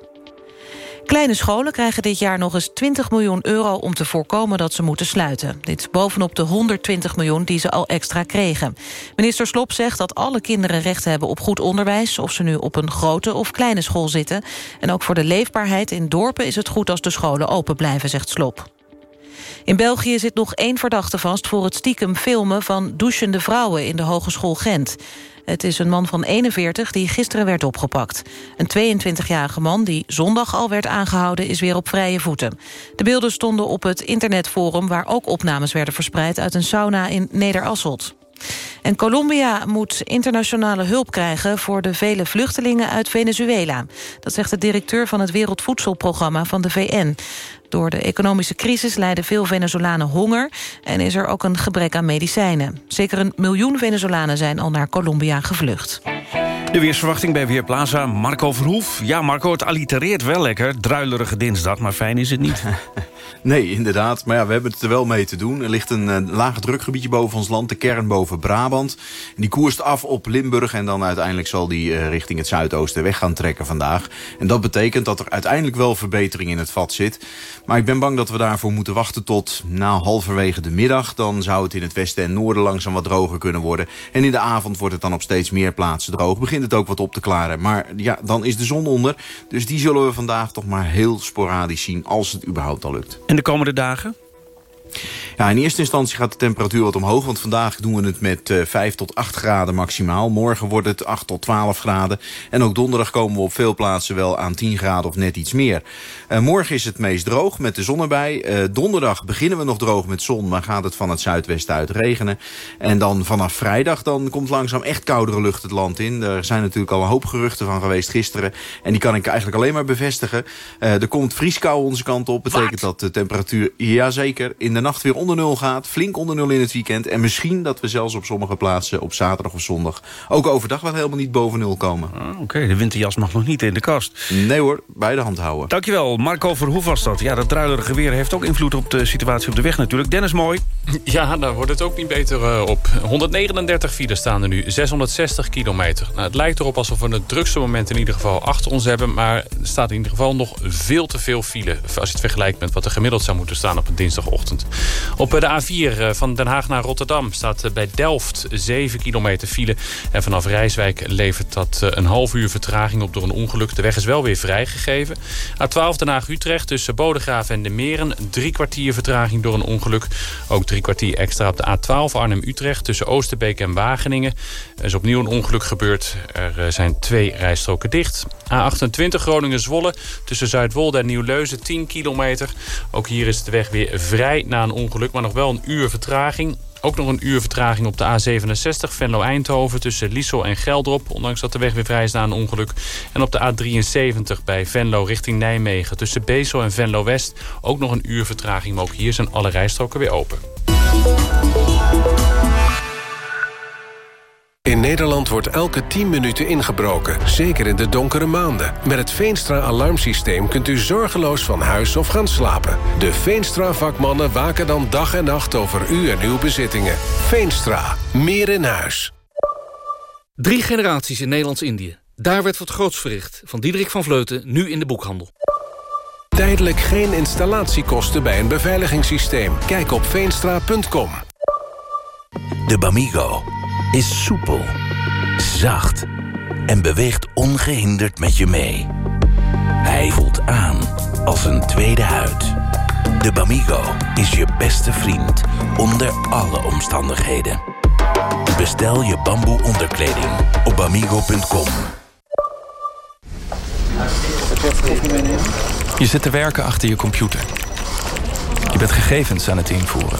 Kleine scholen krijgen dit jaar nog eens 20 miljoen euro... om te voorkomen dat ze moeten sluiten. Dit bovenop de 120 miljoen die ze al extra kregen. Minister Slop zegt dat alle kinderen recht hebben op goed onderwijs... of ze nu op een grote of kleine school zitten. En ook voor de leefbaarheid in dorpen is het goed als de scholen open blijven, zegt Slop. In België zit nog één verdachte vast voor het stiekem filmen van douchende vrouwen in de Hogeschool Gent. Het is een man van 41 die gisteren werd opgepakt. Een 22-jarige man die zondag al werd aangehouden is weer op vrije voeten. De beelden stonden op het internetforum waar ook opnames werden verspreid uit een sauna in Nederasselt. En Colombia moet internationale hulp krijgen... voor de vele vluchtelingen uit Venezuela. Dat zegt de directeur van het Wereldvoedselprogramma van de VN. Door de economische crisis lijden veel Venezolanen honger... en is er ook een gebrek aan medicijnen. Zeker een miljoen Venezolanen zijn al naar Colombia gevlucht. De weersverwachting bij Weerplaza, Marco Verhoef. Ja, Marco, het allitereert wel lekker. Druilerige dinsdag, maar fijn is het niet. (laughs) Nee, inderdaad. Maar ja, we hebben het er wel mee te doen. Er ligt een uh, lage drukgebiedje boven ons land, de kern boven Brabant. Die koerst af op Limburg en dan uiteindelijk zal die uh, richting het zuidoosten weg gaan trekken vandaag. En dat betekent dat er uiteindelijk wel verbetering in het vat zit. Maar ik ben bang dat we daarvoor moeten wachten tot nou, halverwege de middag. Dan zou het in het westen en noorden langzaam wat droger kunnen worden. En in de avond wordt het dan op steeds meer plaatsen droog. Begint het ook wat op te klaren. Maar ja, dan is de zon onder. Dus die zullen we vandaag toch maar heel sporadisch zien als het überhaupt al lukt. En de komende dagen? Ja, in eerste instantie gaat de temperatuur wat omhoog. Want vandaag doen we het met uh, 5 tot 8 graden maximaal. Morgen wordt het 8 tot 12 graden. En ook donderdag komen we op veel plaatsen wel aan 10 graden of net iets meer. Uh, morgen is het meest droog met de zon erbij. Uh, donderdag beginnen we nog droog met zon. Maar gaat het van het zuidwesten uit regenen. En dan vanaf vrijdag dan komt langzaam echt koudere lucht het land in. Er zijn natuurlijk al een hoop geruchten van geweest gisteren. En die kan ik eigenlijk alleen maar bevestigen. er komt vrieskou onze kant op. Betekent Wat? dat de temperatuur, ja zeker, in de nacht weer onder nul gaat. Flink onder nul in het weekend. En misschien dat we zelfs op sommige plaatsen op zaterdag of zondag... ook overdag wel helemaal niet boven nul komen. Ah, Oké, okay. de winterjas mag nog niet in de kast. Nee hoor, bij de hand houden. Dankjewel, Marco Verhoef was dat. Ja, dat druilerige weer heeft ook invloed op de situatie op de weg natuurlijk. Dennis Mooi. Ja, daar wordt het ook niet beter uh, op. 139 files staan er nu, 660 kilometer. Nou, het lijkt erop alsof we het drukste moment in ieder geval achter ons hebben... maar er staat in ieder geval nog veel te veel file... als je het vergelijkt met wat er gemiddeld zou moeten staan op een dinsdagochtend. Op de A4 van Den Haag naar Rotterdam staat bij Delft 7 kilometer file. En vanaf Rijswijk levert dat een half uur vertraging op door een ongeluk. De weg is wel weer vrijgegeven. A12 Den Haag-Utrecht tussen Bodegraven en de Meren. Drie kwartier vertraging door een ongeluk. Ook drie kwartier extra op de A12 Arnhem-Utrecht tussen Oosterbeek en Wageningen. Er is opnieuw een ongeluk gebeurd. Er zijn twee rijstroken dicht. A28 Groningen-Zwolle tussen Zuidwolde en Nieuw-Leuzen 10 kilometer. Ook hier is de weg weer vrij na een ongeluk, maar nog wel een uur vertraging. Ook nog een uur vertraging op de A67 Venlo-Eindhoven... tussen Liesel en Geldrop, ondanks dat de weg weer vrij is na een ongeluk. En op de A73 bij Venlo richting Nijmegen... tussen Bezel en Venlo-West ook nog een uur vertraging. Maar ook hier zijn alle rijstroken weer open. In Nederland wordt elke 10 minuten ingebroken, zeker in de donkere maanden. Met het Veenstra-alarmsysteem kunt u zorgeloos van huis of gaan slapen. De Veenstra-vakmannen waken dan dag en nacht over u en uw bezittingen. Veenstra, meer in huis. Drie generaties in Nederlands-Indië. Daar werd wat groots verricht. Van Diederik van Vleuten, nu in de boekhandel. Tijdelijk geen installatiekosten bij een beveiligingssysteem. Kijk op veenstra.com. De Bamigo is soepel, zacht en beweegt ongehinderd met je mee. Hij voelt aan als een tweede huid. De Bamigo is je beste vriend onder alle omstandigheden. Bestel je bamboe onderkleding op bamigo.com. Je zit te werken achter je computer. Je bent gegevens aan het invoeren.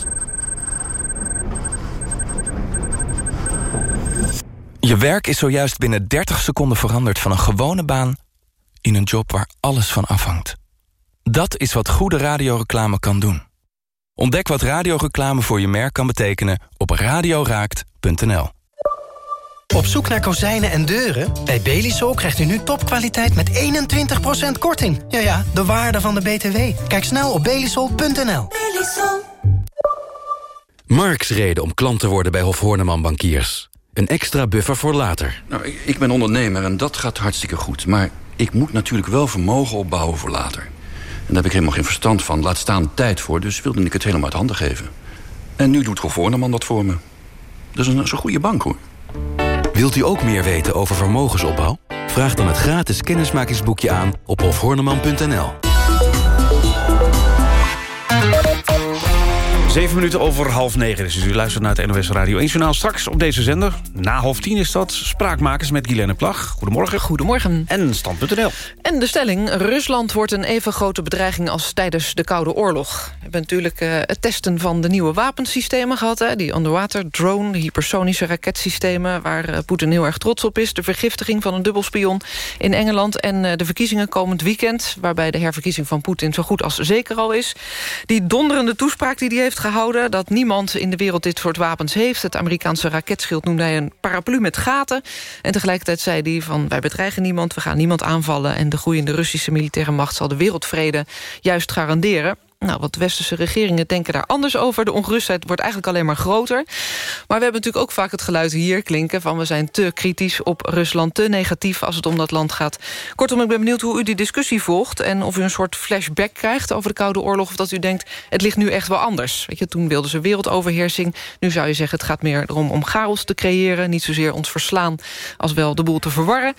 Je werk is zojuist binnen 30 seconden veranderd van een gewone baan in een job waar alles van afhangt. Dat is wat goede radioreclame kan doen. Ontdek wat radioreclame voor je merk kan betekenen op radioraakt.nl. Op zoek naar kozijnen en deuren? Bij Belisol krijgt u nu topkwaliteit met 21% korting. Ja ja, de waarde van de BTW. Kijk snel op belisol.nl. Marks reden om klant te worden bij Hof Horneman Bankiers. Een extra buffer voor later. Nou, ik, ik ben ondernemer en dat gaat hartstikke goed. Maar ik moet natuurlijk wel vermogen opbouwen voor later. En daar heb ik helemaal geen verstand van. Laat staan tijd voor, dus wilde ik het helemaal uit handen geven. En nu doet Hof Horneman dat voor me. Dat is een, een goede bank, hoor. Wilt u ook meer weten over vermogensopbouw? Vraag dan het gratis kennismakingsboekje aan op hofhorneman.nl. Zeven minuten over half negen is. Dus u luistert naar het NOS Radio 1 Journaal. Straks op deze zender, na half tien is dat... Spraakmakers met Guilaine Plag. Goedemorgen. Goedemorgen. En Stand.nl. En de stelling, Rusland wordt een even grote bedreiging... als tijdens de Koude Oorlog. We hebben natuurlijk uh, het testen van de nieuwe wapensystemen gehad. Hè? Die underwater drone, de hypersonische raketsystemen... waar uh, Poetin heel erg trots op is. De vergiftiging van een dubbelspion in Engeland... en uh, de verkiezingen komend weekend... waarbij de herverkiezing van Poetin zo goed als zeker al is. Die donderende toespraak die hij heeft gehouden... dat niemand in de wereld dit soort wapens heeft. Het Amerikaanse raketschild noemde hij een paraplu met gaten. En tegelijkertijd zei hij van wij bedreigen niemand... we gaan niemand aanvallen en de groeiende Russische militaire macht... zal de wereldvrede juist garanderen. Nou, wat westerse regeringen denken daar anders over. De ongerustheid wordt eigenlijk alleen maar groter. Maar we hebben natuurlijk ook vaak het geluid hier klinken... van we zijn te kritisch op Rusland, te negatief als het om dat land gaat. Kortom, ik ben benieuwd hoe u die discussie volgt... en of u een soort flashback krijgt over de Koude Oorlog... of dat u denkt, het ligt nu echt wel anders. Weet je, toen wilden ze wereldoverheersing. Nu zou je zeggen, het gaat meer erom om chaos te creëren... niet zozeer ons verslaan als wel de boel te verwarren.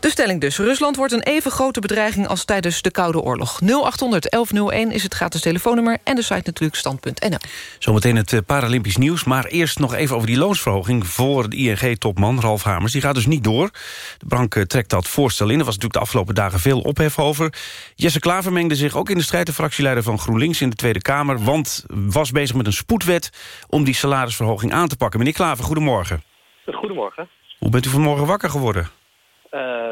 De stelling dus, Rusland wordt een even grote bedreiging... als tijdens de Koude Oorlog. 0800 1101 is het gratis telefoonnummer en de site natuurlijk stand.nl. Zometeen het eh, Paralympisch nieuws, maar eerst nog even over die loonsverhoging voor de ING-topman Ralf Hamers. Die gaat dus niet door. De bank eh, trekt dat voorstel in. Er was natuurlijk de afgelopen dagen veel ophef over. Jesse Klaver mengde zich ook in de strijd, de fractieleider van GroenLinks in de Tweede Kamer, want was bezig met een spoedwet om die salarisverhoging aan te pakken. Meneer Klaver, goedemorgen. Goedemorgen. Hoe bent u vanmorgen wakker geworden? Uh,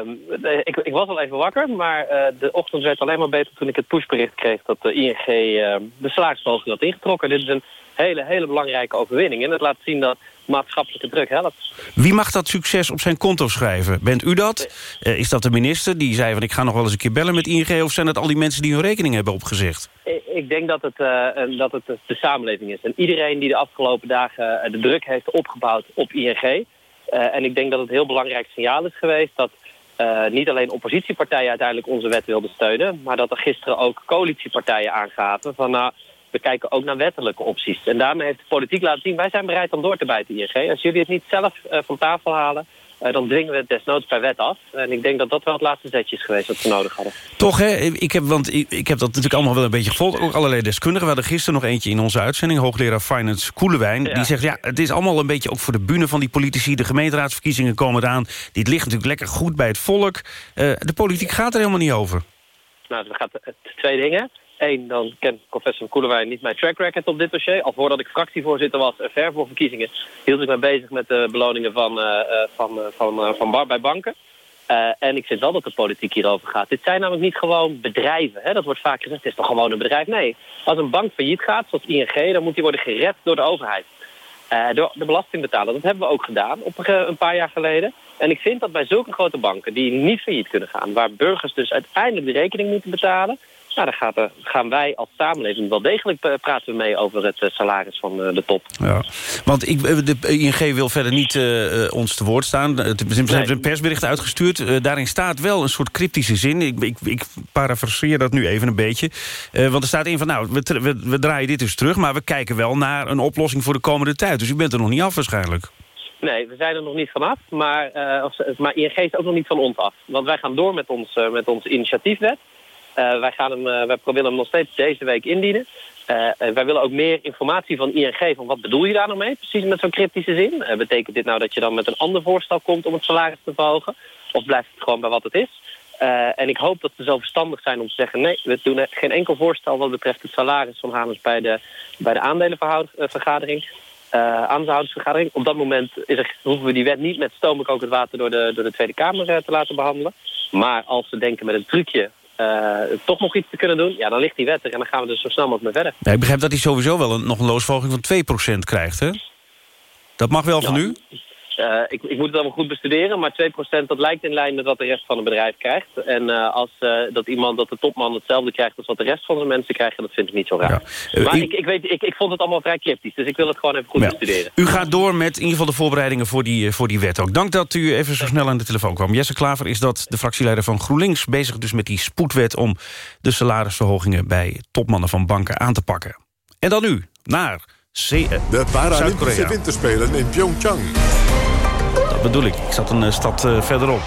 ik, ik, was al even wakker, maar uh, de ochtend werd alleen maar beter toen ik het pushbericht kreeg dat de ING uh, de salarisverhoging had ingetrokken. Dit is een hele, hele belangrijke overwinning en het laat zien dat maatschappelijke druk helpt. Wie mag dat succes op zijn konto schrijven? Bent u dat? is dat de minister die zei van ik ga nog wel eens een keer bellen met ING of zijn het al die mensen die hun rekening hebben opgezegd? Ik denk dat het, dat het de samenleving is. En iedereen die de afgelopen dagen de druk heeft opgebouwd op ING... Uh, en ik denk dat het heel belangrijk signaal is geweest... dat uh, niet alleen oppositiepartijen uiteindelijk onze wet wilden steunen... maar dat er gisteren ook coalitiepartijen aangaven van... nou, we kijken ook naar wettelijke opties. En daarmee heeft de politiek laten zien... wij zijn bereid om door te bijten, ING. Als jullie het niet zelf uh, van tafel halen... eh, dan dwingen we het desnoods per wet af. En ik denk dat dat wel het laatste zetje is geweest dat we nodig hadden. Toch, hè? Ik heb, want ik, ik heb dat natuurlijk allemaal wel een beetje gevolgd. Ook allerlei deskundigen. We hadden gisteren nog eentje in onze uitzending. Hoogleraar Finance Koelewijn. Die zegt, ja, het is allemaal een beetje ook voor de bühne van die politici. De gemeenteraadsverkiezingen komen eraan. Dit ligt natuurlijk lekker goed bij het volk. Eh, de politiek gaat er helemaal niet over. Nou, het gaat twee dingen. Eén, dan kent professor Koelewijn niet mijn track record op dit dossier. Al voordat ik fractievoorzitter was en ver voor verkiezingen... hield ik me bezig met de beloningen van, uh, van, uh, van, van bar bij banken. en ik vind wel dat de politiek hierover gaat. Dit zijn namelijk niet gewoon bedrijven. Hè? Dat wordt vaak gezegd, het is toch gewoon een bedrijf? Nee, als een bank failliet gaat, zoals ING... dan moet die worden gered door de overheid. door de belastingbetaler. Dat hebben we ook gedaan op een paar jaar geleden. En ik vind dat bij zulke grote banken die niet failliet kunnen gaan... waar burgers dus uiteindelijk de rekening moeten betalen... Nou, dan gaat er, gaan wij als samenleving wel degelijk eh, praten mee over het eh, salaris van eh, de top. Ja, want ik, de ING wil verder niet uh, ons te woord staan. Ze hebben een persbericht uitgestuurd. daarin staat wel een soort cryptische zin. Ik, ik, ik parafraseer dat nu even een beetje. want er staat in van, nou, we, we, we draaien dit dus terug... maar we kijken wel naar een oplossing voor de komende tijd. Dus u bent er nog niet af waarschijnlijk. Nee, we zijn er nog niet vanaf, maar, maar ING is ook nog niet van ons af. Want wij gaan door met ons, met onze initiatiefwet. Uh, wij, gaan hem, wij willen hem nog steeds deze week indienen. wij willen ook meer informatie van ING van wat bedoel je daar nou mee? Precies met zo'n cryptische zin. betekent dit nou dat je dan met een ander voorstel komt om het salaris te verhogen? Of blijft het gewoon bij wat het is? en ik hoop dat ze zo verstandig zijn om te zeggen... nee, we doen geen enkel voorstel wat betreft het salaris van Hamers bij de, bij de aandelenvergadering uh, aandeelhoudersvergadering. Op dat moment is er, hoeven we die wet niet met het water door de, door de Tweede Kamer te laten behandelen. Maar als we denken met een trucje toch nog iets te kunnen doen... ja, dan ligt die wet er en dan gaan we er zo snel mogelijk mee verder. Ja, ik begrijp dat hij sowieso wel een, nog een loonsverhoging van 2% krijgt, hè? Dat mag wel van u? Uh, ik, ik, moet het allemaal goed bestuderen, maar 2% dat lijkt in lijn met wat de rest van het bedrijf krijgt. En uh, als uh, dat iemand, dat de topman hetzelfde krijgt als wat de rest van de mensen krijgen, dat vind ik niet zo raar. Ja. maar ik, ik, weet, ik, ik vond het allemaal vrij cryptisch, dus ik wil het gewoon even goed ja. bestuderen. U gaat door met in ieder geval de voorbereidingen voor die, voor die wet ook. Dank dat u even zo snel aan de telefoon kwam. Jesse Klaver is dat de fractieleider van GroenLinks, bezig dus met die spoedwet om de salarisverhogingen bij topmannen van banken aan te pakken. En dan nu naar C de Paralympische Winterspelen in Pyeongchang bedoel ik. Ik zat een uh, stad uh, verderop.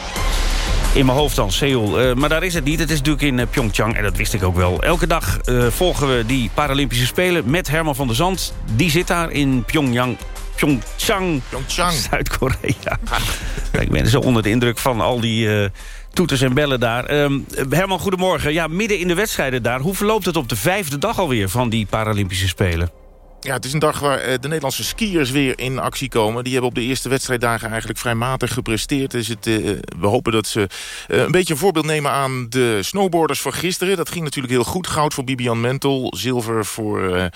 In mijn hoofd dan, Seoul. Uh, maar daar is het niet. Het is natuurlijk in Pyeongchang en dat wist ik ook wel. Elke dag volgen we die Paralympische Spelen met Herman van der Zand. Die zit daar in Pyongyang. Pyeongchang, Pyeongchang. Zuid-Korea. (laughs) ik ben zo onder de indruk van al die toeters en bellen daar. Ehm, Herman, goedemorgen. Ja, midden in de wedstrijden daar. Hoe verloopt het op de vijfde dag alweer van die Paralympische Spelen? Ja, het is een dag waar eh, de Nederlandse skiers weer in actie komen. Die hebben op de eerste wedstrijddagen eigenlijk vrij matig gepresteerd. Dus het, uh, we hopen dat ze uh, een beetje een voorbeeld nemen aan de snowboarders van gisteren. Dat ging natuurlijk heel goed. Goud voor Bibian Mentel, zilver voor,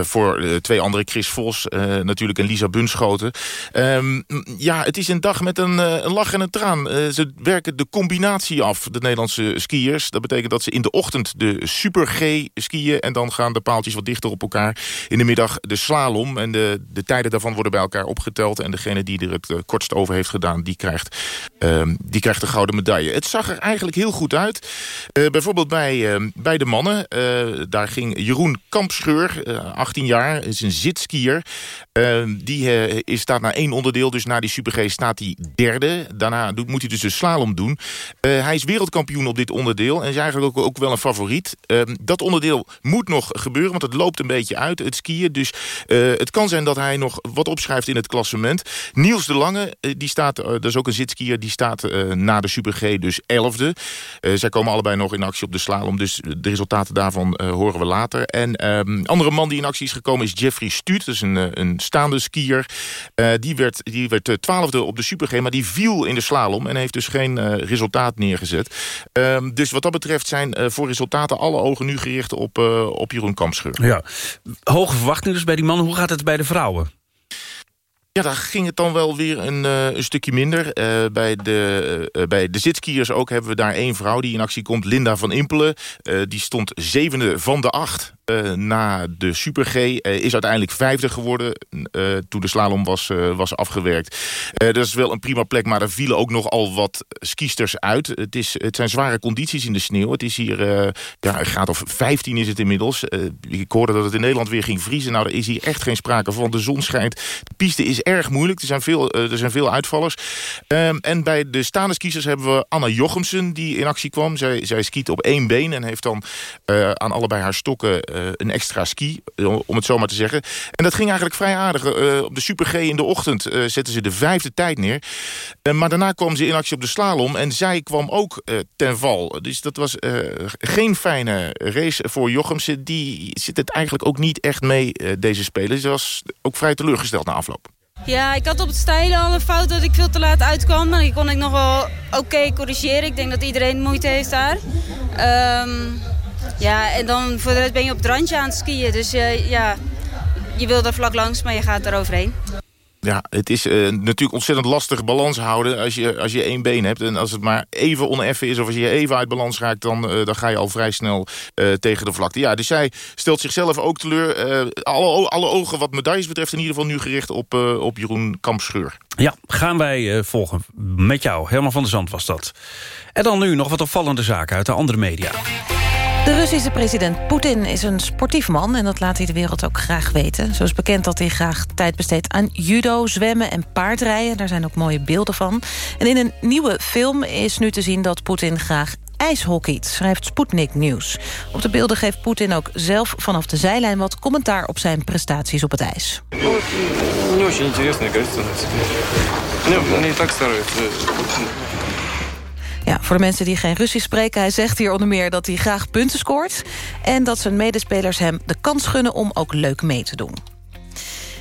voor twee andere, Chris Vos natuurlijk en Lisa Bunschoten. Um, ja, het is een dag met een, een lach en een traan. ze werken de combinatie af, de Nederlandse skiers. Dat betekent dat ze in de ochtend de Super G skiën... en dan gaan de paaltjes wat dichter op elkaar in de middag de slalom. En de, de tijden daarvan worden bij elkaar opgeteld. En degene die er het kortst over heeft gedaan, die krijgt, uh, die krijgt de gouden medaille. Het zag er eigenlijk heel goed uit. Bijvoorbeeld bij, ehm, bij de mannen. Eh, daar ging Jeroen Kampscheur, 18 jaar, is een zitskier. Ehm, die is, staat naar één onderdeel, dus na die Super G staat hij derde. Daarna doet, moet hij dus de slalom doen. hij is wereldkampioen op dit onderdeel en is eigenlijk ook, ook wel een favoriet. Ehm, dat onderdeel moet nog gebeuren, want het loopt een beetje uit. Het skiën dus uh, het kan zijn dat hij nog wat opschrijft in het klassement. Niels de Lange, die staat, dat is ook een zitskier, die staat na de Super G dus 11e. zij komen allebei nog in actie op de slalom, dus de resultaten daarvan horen we later. En um, andere man die in actie is gekomen is Jeffrey Stuut, is een, een staande skier. die werd, die werd 12e op de Super maar die viel in de slalom en heeft dus geen resultaat neergezet. Um, dus wat dat betreft zijn voor resultaten alle ogen nu gericht op, op Jeroen Kampscheur. Ja, hoge verwachtingen dus bij die mannen. Hoe gaat het bij de vrouwen? Ja, daar ging het dan wel weer een, uh, een stukje minder. Uh, bij, de, uh, bij de zitskiers ook hebben we daar één vrouw die in actie komt. Linda van Impelen. die stond zevende van de acht na de Super G. Is uiteindelijk vijfde geworden toen de slalom was, was afgewerkt. dat is wel een prima plek, maar er vielen ook nog al wat skiesters uit. Het, is, het zijn zware condities in de sneeuw. Het is hier, ja, een graad of 15 is het inmiddels. ik hoorde dat het in Nederland weer ging vriezen. Nou, er is hier echt geen sprake van. De zon schijnt. De piste is erg moeilijk. Er zijn veel, er zijn veel uitvallers. Ehm, en bij de staande skiers hebben we Anna Jochemsen die in actie kwam. Zij, zij skiet op één been en heeft dan aan allebei haar stokken een extra ski. Om het zo maar te zeggen. En dat ging eigenlijk vrij aardig. op de Super G in de ochtend zetten ze de vijfde tijd neer. maar daarna kwam ze in actie op de slalom. En zij kwam ook ten val. Dus dat was geen fijne race voor Jochemsen. Die zit het eigenlijk ook niet echt mee, deze spelen. Ze was ook vrij teleurgesteld na afloop. Ja, ik had op het stijlen al een fout dat ik veel te laat uitkwam. Maar die kon ik nog wel oké corrigeren. Ik denk dat iedereen moeite heeft daar. Um, ja, en dan voor de rest ben je op het randje aan het skiën. Dus uh, ja, je wil er vlak langs, maar je gaat er overheen. Ja, het is uh, natuurlijk ontzettend lastig balans houden als je, als je één been hebt. En als het maar even oneffen is of als je even uit balans raakt... dan, uh, dan ga je al vrij snel uh, tegen de vlakte. Ja, dus zij stelt zichzelf ook teleur. alle, alle ogen wat medailles betreft in ieder geval nu gericht op, op Jeroen Kampscheur. Ja, gaan wij volgen met jou. Helemaal van de Zand was dat. En dan nu nog wat opvallende zaken uit de andere media. De Russische president Poetin is een sportief man... en dat laat hij de wereld ook graag weten. Zo is bekend dat hij graag tijd besteedt aan judo, zwemmen en paardrijden. Daar zijn ook mooie beelden van. En in een nieuwe film is nu te zien dat Poetin graag ijshockeyt, schrijft Sputnik News. Op de beelden geeft Poetin ook zelf vanaf de zijlijn... wat commentaar op zijn prestaties op het ijs. Ja, voor de mensen die geen Russisch spreken... hij zegt hier onder meer dat hij graag punten scoort... en dat zijn medespelers hem de kans gunnen om ook leuk mee te doen.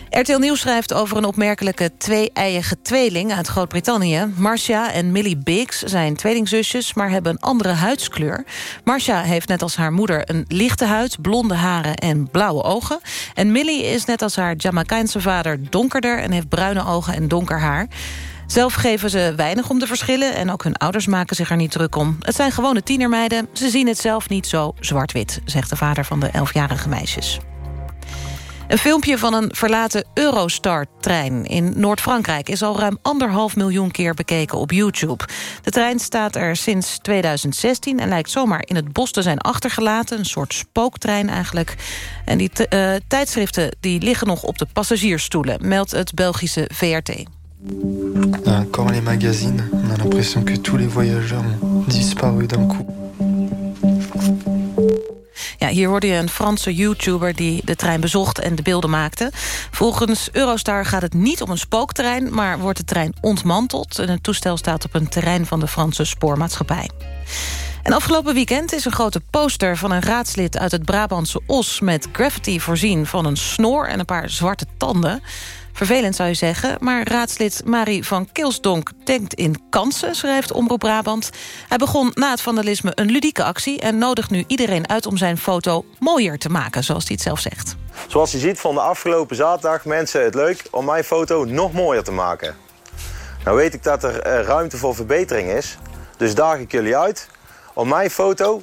RTL Nieuws schrijft over een opmerkelijke twee-eiige tweeling uit Groot-Brittannië. Marcia en Millie Biggs zijn tweelingzusjes, maar hebben een andere huidskleur. Marcia heeft net als haar moeder een lichte huid, blonde haren en blauwe ogen. En Millie is net als haar Jamaicaanse vader donkerder... en heeft bruine ogen en donker haar. Zelf geven ze weinig om de verschillen en ook hun ouders maken zich er niet druk om. Het zijn gewone tienermeiden, ze zien het zelf niet zo zwart-wit... zegt de vader van de elfjarige meisjes. Een filmpje van een verlaten Eurostar-trein in Noord-Frankrijk... is al ruim anderhalf miljoen keer bekeken op YouTube. De trein staat er sinds 2016 en lijkt zomaar in het bos te zijn achtergelaten. Een soort spooktrein eigenlijk. En die uh, tijdschriften die liggen nog op de passagiersstoelen... meldt het Belgische VRT. Comme les magazines, on a l'impression que tous les voyageurs ont disparu d'un coup. Ja, hier hoorde je een Franse YouTuber die de trein bezocht en de beelden maakte. Volgens Eurostar gaat het niet om een spooktrein... maar wordt de trein ontmanteld en het toestel staat op een terrein van de Franse spoormaatschappij. En afgelopen weekend is een grote poster van een raadslid uit het Brabantse Os... met graffiti voorzien van een snor en een paar zwarte tanden. Vervelend zou je zeggen, maar raadslid Marie van Kilsdonk denkt in kansen, schrijft Omroep Brabant. Hij begon na het vandalisme een ludieke actie... en nodigt nu iedereen uit om zijn foto mooier te maken, zoals hij het zelf zegt. Zoals je ziet van de afgelopen zaterdag mensen het leuk om mijn foto nog mooier te maken. Nou weet ik dat er eh, ruimte voor verbetering is, dus daag ik jullie uit om mijn foto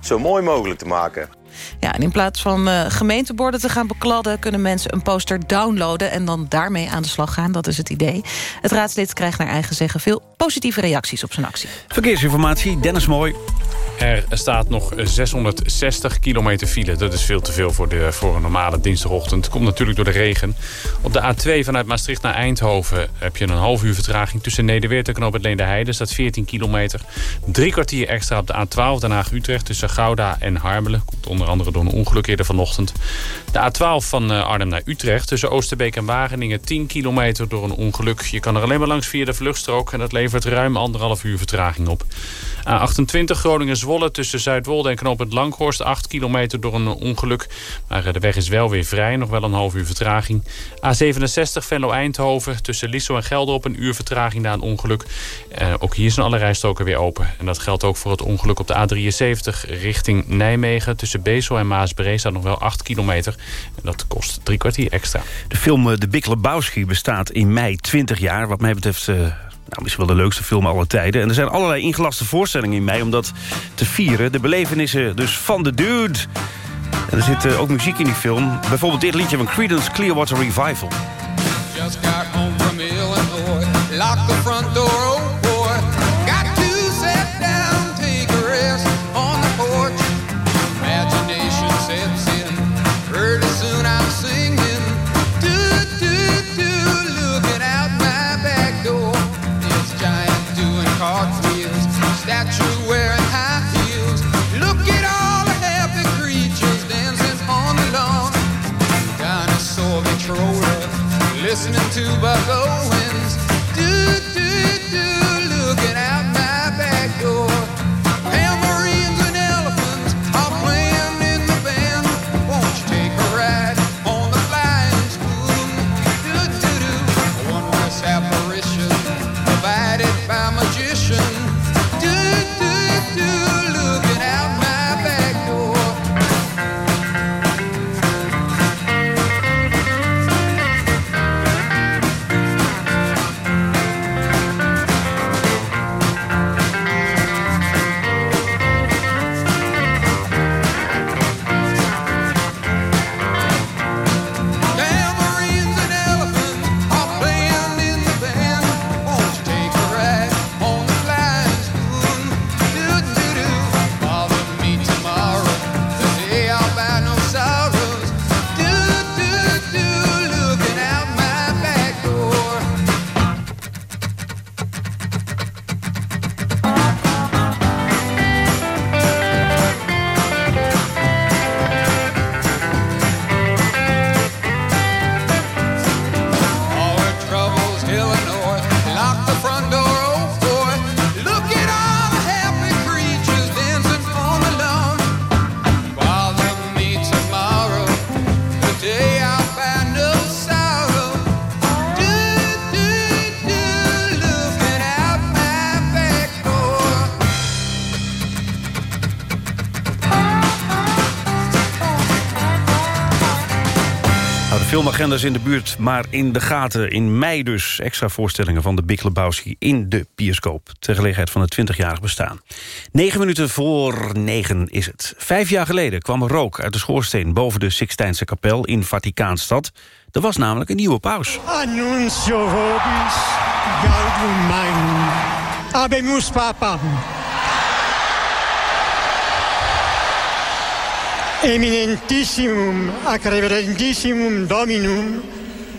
zo mooi mogelijk te maken. Ja, en in plaats van uh, gemeenteborden te gaan bekladden... kunnen mensen een poster downloaden en dan daarmee aan de slag gaan. Dat is het idee. Het raadslid krijgt naar eigen zeggen veel positieve reacties op zijn actie. Verkeersinformatie, Dennis Mooi. Er staat nog 660 kilometer file. Dat is veel te veel voor, de, voor een normale dinsdagochtend. Komt natuurlijk door de regen. Op de A2 vanuit Maastricht naar Eindhoven heb je een half uur vertraging... tussen Nederweert en Knoop het Leende staat 14 kilometer. Drie kwartier extra op de A12 Den Haag-Utrecht tussen Gouda en Harbelen. Komt onder andere door een ongeluk eerder vanochtend. De A12 van eh, Arnhem naar Utrecht tussen Oosterbeek en Wageningen... 10 kilometer door een ongeluk. Je kan er alleen maar langs via de vluchtstrook... en dat levert ruim anderhalf uur vertraging op. A28 Groningen-Zwolle tussen Zuidwolde en knooppunt Langhorst. 8 kilometer door een ongeluk. Maar eh, de weg is wel weer vrij. Nog wel een half uur vertraging. A67 Venlo-Eindhoven tussen Lissel en Gelder op een uur vertraging na een ongeluk. Uh, ook hier zijn alle rijstoken weer open. En dat geldt ook voor het ongeluk op de A73 richting Nijmegen. Tussen Bezel en Maasbree staat nog wel 8 kilometer. En dat kost drie kwartier extra. De film eh, De Big Lebowski bestaat in mei 20 jaar. Wat mij betreft nou, misschien wel de leukste film aller tijden. En er zijn allerlei ingelaste voorstellingen in mei om dat te vieren. De belevenissen dus van de dude. En er zit uh, ook muziek in die film. Bijvoorbeeld dit liedje van Creedence Clearwater Revival. Listening to Buck Filmagendas in de buurt, maar in de gaten. In mei dus extra voorstellingen van de Big Lebowski in de bioscoop. Ter gelegenheid van het 20-jarig bestaan. Negen minuten voor negen is het. Vijf jaar geleden kwam rook uit de schoorsteen... boven de Sixtijnse kapel in Vaticaanstad. Er was namelijk een nieuwe paus. Annuncio vobis gaudium. Habemus papam. Eminentissimum ac reverendissimum Dominum,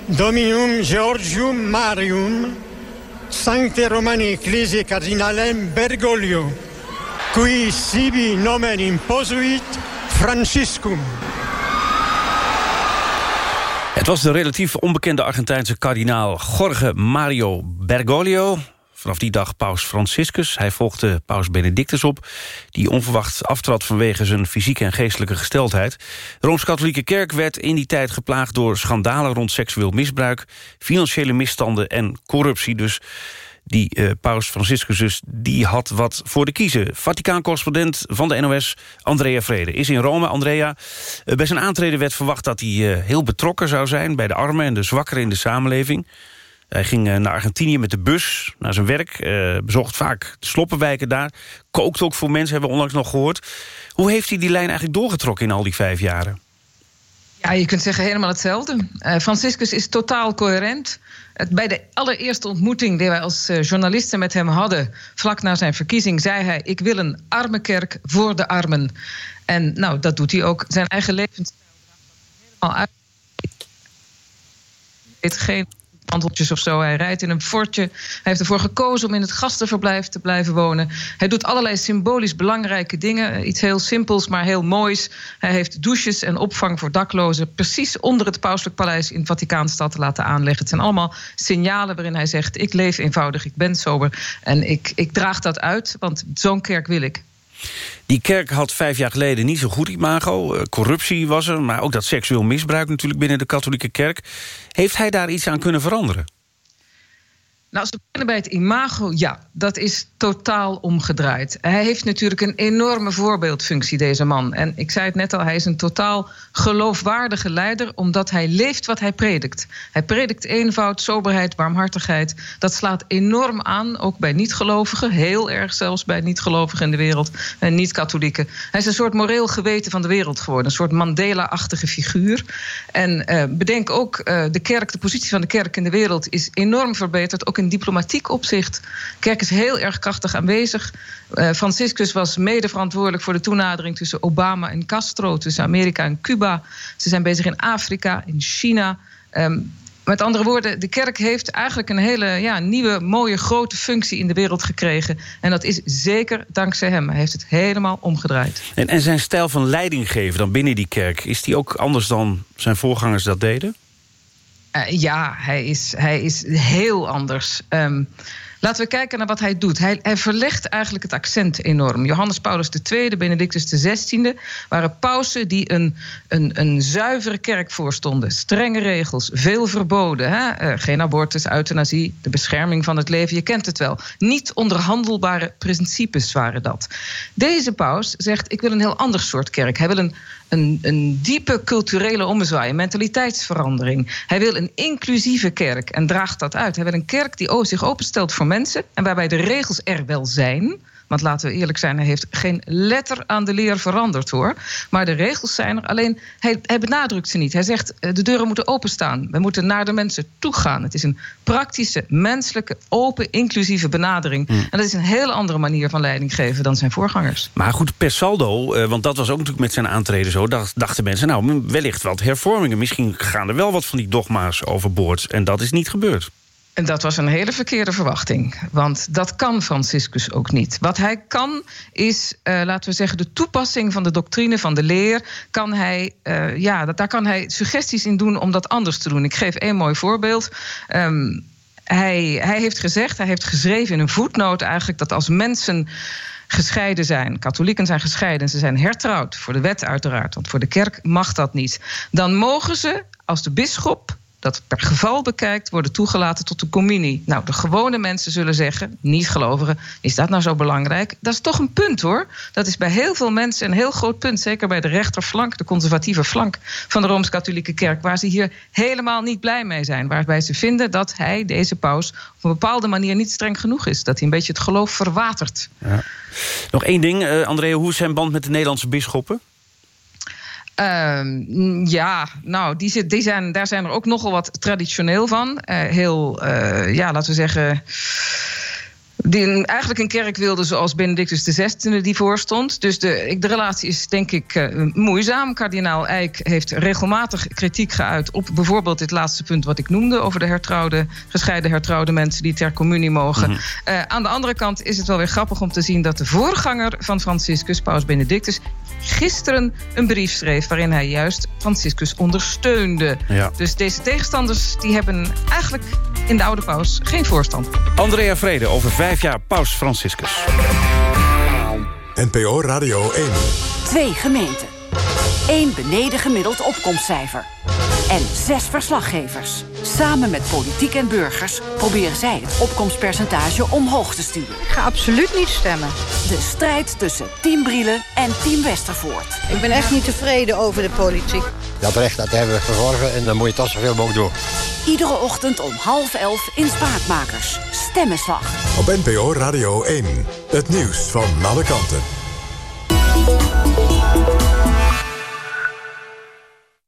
Dominum Georgium Marium, Sancte Romani Ecclesiae Cardinalem Bergoglio, qui sibi nomen imposuit Franciscum. Het was de relatief onbekende Argentijnse kardinaal Jorge Mario Bergoglio. Vanaf die dag paus Franciscus. Hij volgde paus Benedictus op... die onverwacht aftrad vanwege zijn fysieke en geestelijke gesteldheid. De Rooms-Katholieke Kerk werd in die tijd geplaagd... door schandalen rond seksueel misbruik... financiële misstanden en corruptie. Dus die eh, paus Franciscus dus, die had wat voor de kiezen. Vaticaan-correspondent van de NOS, Andrea Vrede, is in Rome. Andrea, eh, bij zijn aantreden werd verwacht dat hij eh, heel betrokken zou zijn... bij de armen en de zwakkeren in de samenleving. Hij ging eh, naar Argentinië met de bus, naar zijn werk. eh, bezocht vaak de sloppenwijken daar. Kookt ook voor mensen, hebben we onlangs nog gehoord. Hoe heeft hij die lijn eigenlijk doorgetrokken in al die vijf jaren? Ja, je kunt zeggen helemaal hetzelfde. Eh, Franciscus is totaal coherent. Het, bij de allereerste ontmoeting die wij als eh, journalisten met hem hadden... vlak na zijn verkiezing, zei hij... ik wil een arme kerk voor de armen. En nou, dat doet hij ook. Zijn eigen levensstijl helemaal uit. Heeft geen handeltjes of zo. Hij rijdt in een fortje. Hij heeft ervoor gekozen om in het gastenverblijf te blijven wonen. Hij doet allerlei symbolisch belangrijke dingen. Iets heel simpels, maar heel moois. Hij heeft douches en opvang voor daklozen... precies onder het pauselijk paleis in Vaticaanstad laten aanleggen. Het zijn allemaal signalen waarin hij zegt... ik leef eenvoudig, ik ben sober en ik, ik draag dat uit... want zo'n kerk wil ik. Die kerk had vijf jaar geleden niet zo goed imago. Eh, Corruptie was er, maar ook dat seksueel misbruik natuurlijk binnen de katholieke kerk. Heeft hij daar iets aan kunnen veranderen? Nou, als we beginnen bij het imago, ja, dat is totaal omgedraaid. Hij heeft natuurlijk een enorme voorbeeldfunctie, deze man. En ik zei het net al, hij is een totaal geloofwaardige leider... omdat hij leeft wat hij predikt. Hij predikt eenvoud, soberheid, barmhartigheid. Dat slaat enorm aan, ook bij niet-gelovigen. Heel erg zelfs bij niet-gelovigen in de wereld. En niet-katholieken. Hij is een soort moreel geweten van de wereld geworden. Een soort Mandela-achtige figuur. En uh, bedenk ook, uh, de kerk, de positie van de kerk in de wereld... is enorm verbeterd, ook in diplomatiek opzicht. Kerk is heel erg krachtig aanwezig. Uh, Franciscus was mede verantwoordelijk voor de toenadering tussen Obama en Castro, tussen Amerika en Cuba. Ze zijn bezig in Afrika, in China. Um, met andere woorden, de kerk heeft eigenlijk een hele ja, nieuwe, mooie, grote functie in de wereld gekregen. En dat is zeker dankzij hem. Hij heeft het helemaal omgedraaid. En, en zijn stijl van leiding geven dan binnen die kerk, is die ook anders dan zijn voorgangers dat deden? Eh, ja, hij is, hij is heel anders. Ehm, laten we kijken naar wat hij doet. Hij, hij verlegt eigenlijk het accent enorm. Johannes Paulus II, Benedictus XVI waren pausen die een, een, een zuivere kerk voorstonden. Strenge regels, veel verboden. Hè? Eh, geen abortus, euthanasie, de bescherming van het leven. Je kent het wel. Niet onderhandelbare principes waren dat. Deze paus zegt: Ik wil een heel ander soort kerk. Hij wil een, een, een diepe culturele ommezwaai, een mentaliteitsverandering. Hij wil een inclusieve kerk en draagt dat uit. Hij wil een kerk die zich openstelt voor mensen en waarbij de regels er wel zijn. Want laten we eerlijk zijn, hij heeft geen letter aan de leer veranderd hoor. Maar de regels zijn er, alleen hij, hij benadrukt ze niet. Hij zegt eh, de deuren moeten openstaan. We moeten naar de mensen toe gaan. Het is een praktische, menselijke, open, inclusieve benadering. En dat is een hele andere manier van leiding geven dan zijn voorgangers. Maar goed, per saldo, eh, want dat was ook natuurlijk met zijn aantreden zo... dacht- dachten mensen, nou, wellicht wat hervormingen. Misschien gaan er wel wat van die dogma's overboord. En dat is niet gebeurd. En dat was een hele verkeerde verwachting. Want dat kan Franciscus ook niet. Wat hij kan is, eh, laten we zeggen, de toepassing van de doctrine, van de leer. Kan hij, eh, ja, dat, daar kan hij suggesties in doen om dat anders te doen. Ik geef één mooi voorbeeld. Ehm, hij, hij heeft gezegd, hij heeft geschreven in een voetnoot eigenlijk dat als mensen gescheiden zijn, katholieken zijn gescheiden, ze zijn hertrouwd, voor de wet uiteraard, want voor de kerk mag dat niet, dan mogen ze, als de bisschop dat per geval bekijkt, worden toegelaten tot de communie. Nou, de gewone mensen zullen zeggen, niet-gelovigen, is dat nou zo belangrijk? Dat is toch een punt hoor. Dat is bij heel veel mensen een heel groot punt, zeker bij de rechterflank, de conservatieve flank van de Rooms-Katholieke Kerk, waar ze hier helemaal niet blij mee zijn. Waarbij ze vinden dat hij, deze paus, op een bepaalde manier niet streng genoeg is. Dat hij een beetje het geloof verwatert. Ja. Nog één ding, eh Andrea, hoe is zijn band met de Nederlandse bisschoppen? Ehm, ja, nou, die die zijn, daar zijn er ook nogal wat traditioneel van. Eh, heel, eh, ja, laten we zeggen. Die eigenlijk een kerk wilde zoals Benedictus XVI die voorstond. Dus de, ik- de relatie is denk ik eh, moeizaam. Kardinaal Eijk heeft regelmatig kritiek geuit op bijvoorbeeld dit laatste punt wat ik noemde over de hertrouwde, gescheiden hertrouwde mensen die ter communie mogen. Eh, aan de andere kant is het wel weer grappig om te zien dat de voorganger van Franciscus, Paus Benedictus, gisteren een brief schreef waarin hij juist Franciscus ondersteunde. Ja. Dus deze tegenstanders die hebben eigenlijk in de oude paus geen voorstand. Andrea Vrede over vijf jaar paus Franciscus. NPO Radio 1. Twee gemeenten. Eén beneden gemiddeld opkomstcijfer. En zes verslaggevers. Samen met politiek en burgers proberen zij het opkomstpercentage omhoog te sturen. Ik ga absoluut niet stemmen. De strijd tussen Team Brielen en Team Westervoort. Ik ben echt niet tevreden over de politiek. Dat recht, dat hebben we verworven en dan moet je toch zoveel mogelijk doen. Iedere ochtend om half elf in Spraakmakers. Stemmenslag. Op NPO Radio 1. Het nieuws van alle kanten.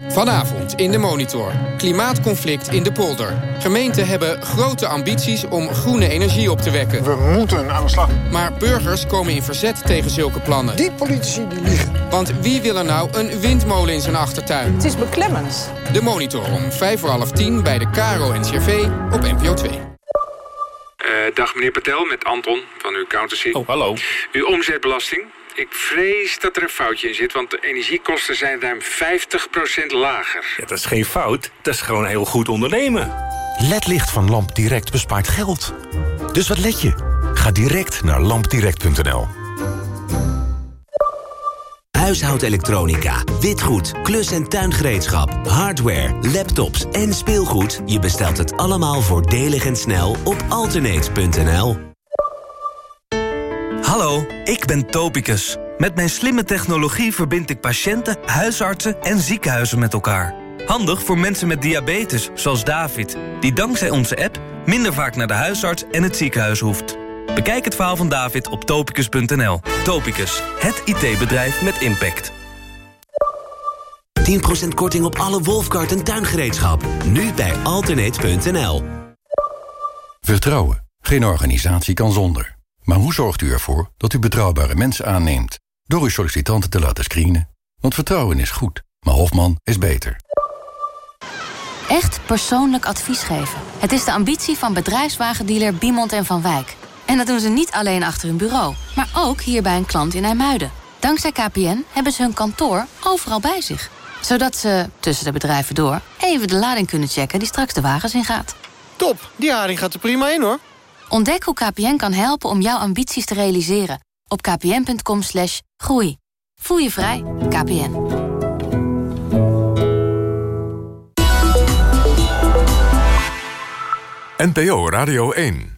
Vanavond in de Monitor. Klimaatconflict in de polder. Gemeenten hebben grote ambities om groene energie op te wekken. We moeten aan de slag. Maar burgers komen in verzet tegen zulke plannen. Die politici die liegen. Want wie wil er nou een windmolen in zijn achtertuin? Het is beklemmend. De Monitor om vijf voor half tien bij de Caro NCRV op NPO 2. Eh, dag meneer Patel, met Anton van uw accountancy. Oh, hallo. Uw omzetbelasting. Ik vrees dat er een foutje in zit, want de energiekosten zijn ruim 50% lager. Ja, dat is geen fout, dat is gewoon heel goed ondernemen. LED-licht van Lamp Direct bespaart geld. Dus wat let je? Ga direct naar lampdirect.nl. Huishoudelektronica, witgoed, klus- en tuingereedschap, hardware, laptops en speelgoed. Je bestelt het allemaal voordelig en snel op alternate.nl. Hallo, ik ben Topicus. Met mijn slimme technologie verbind ik patiënten, huisartsen en ziekenhuizen met elkaar. Handig voor mensen met diabetes, zoals David... die dankzij onze app minder vaak naar de huisarts en het ziekenhuis hoeft. Bekijk het verhaal van David op topicus.nl. Topicus, het IT-bedrijf met impact. 10% korting op alle Wolfkart en tuingereedschap. Nu bij alternate.nl. Vertrouwen. Geen organisatie kan zonder. Maar hoe zorgt u ervoor dat u betrouwbare mensen aanneemt? Door uw sollicitanten te laten screenen. Want vertrouwen is goed, maar Hofman is beter. Echt persoonlijk advies geven. Het is de ambitie van bedrijfswagendealer Biemond en Van Wijk. En dat doen ze niet alleen achter hun bureau, maar ook hier bij een klant in IJmuiden. Dankzij KPN hebben ze hun kantoor overal bij zich. Zodat ze, tussen de bedrijven door, even de lading kunnen checken die straks de wagens ingaat. Top, die haring gaat er prima in hoor. Ontdek hoe KPN kan helpen om jouw ambities te realiseren. Op kpn.com slash groei. Voel je vrij, KPN. NPO Radio 1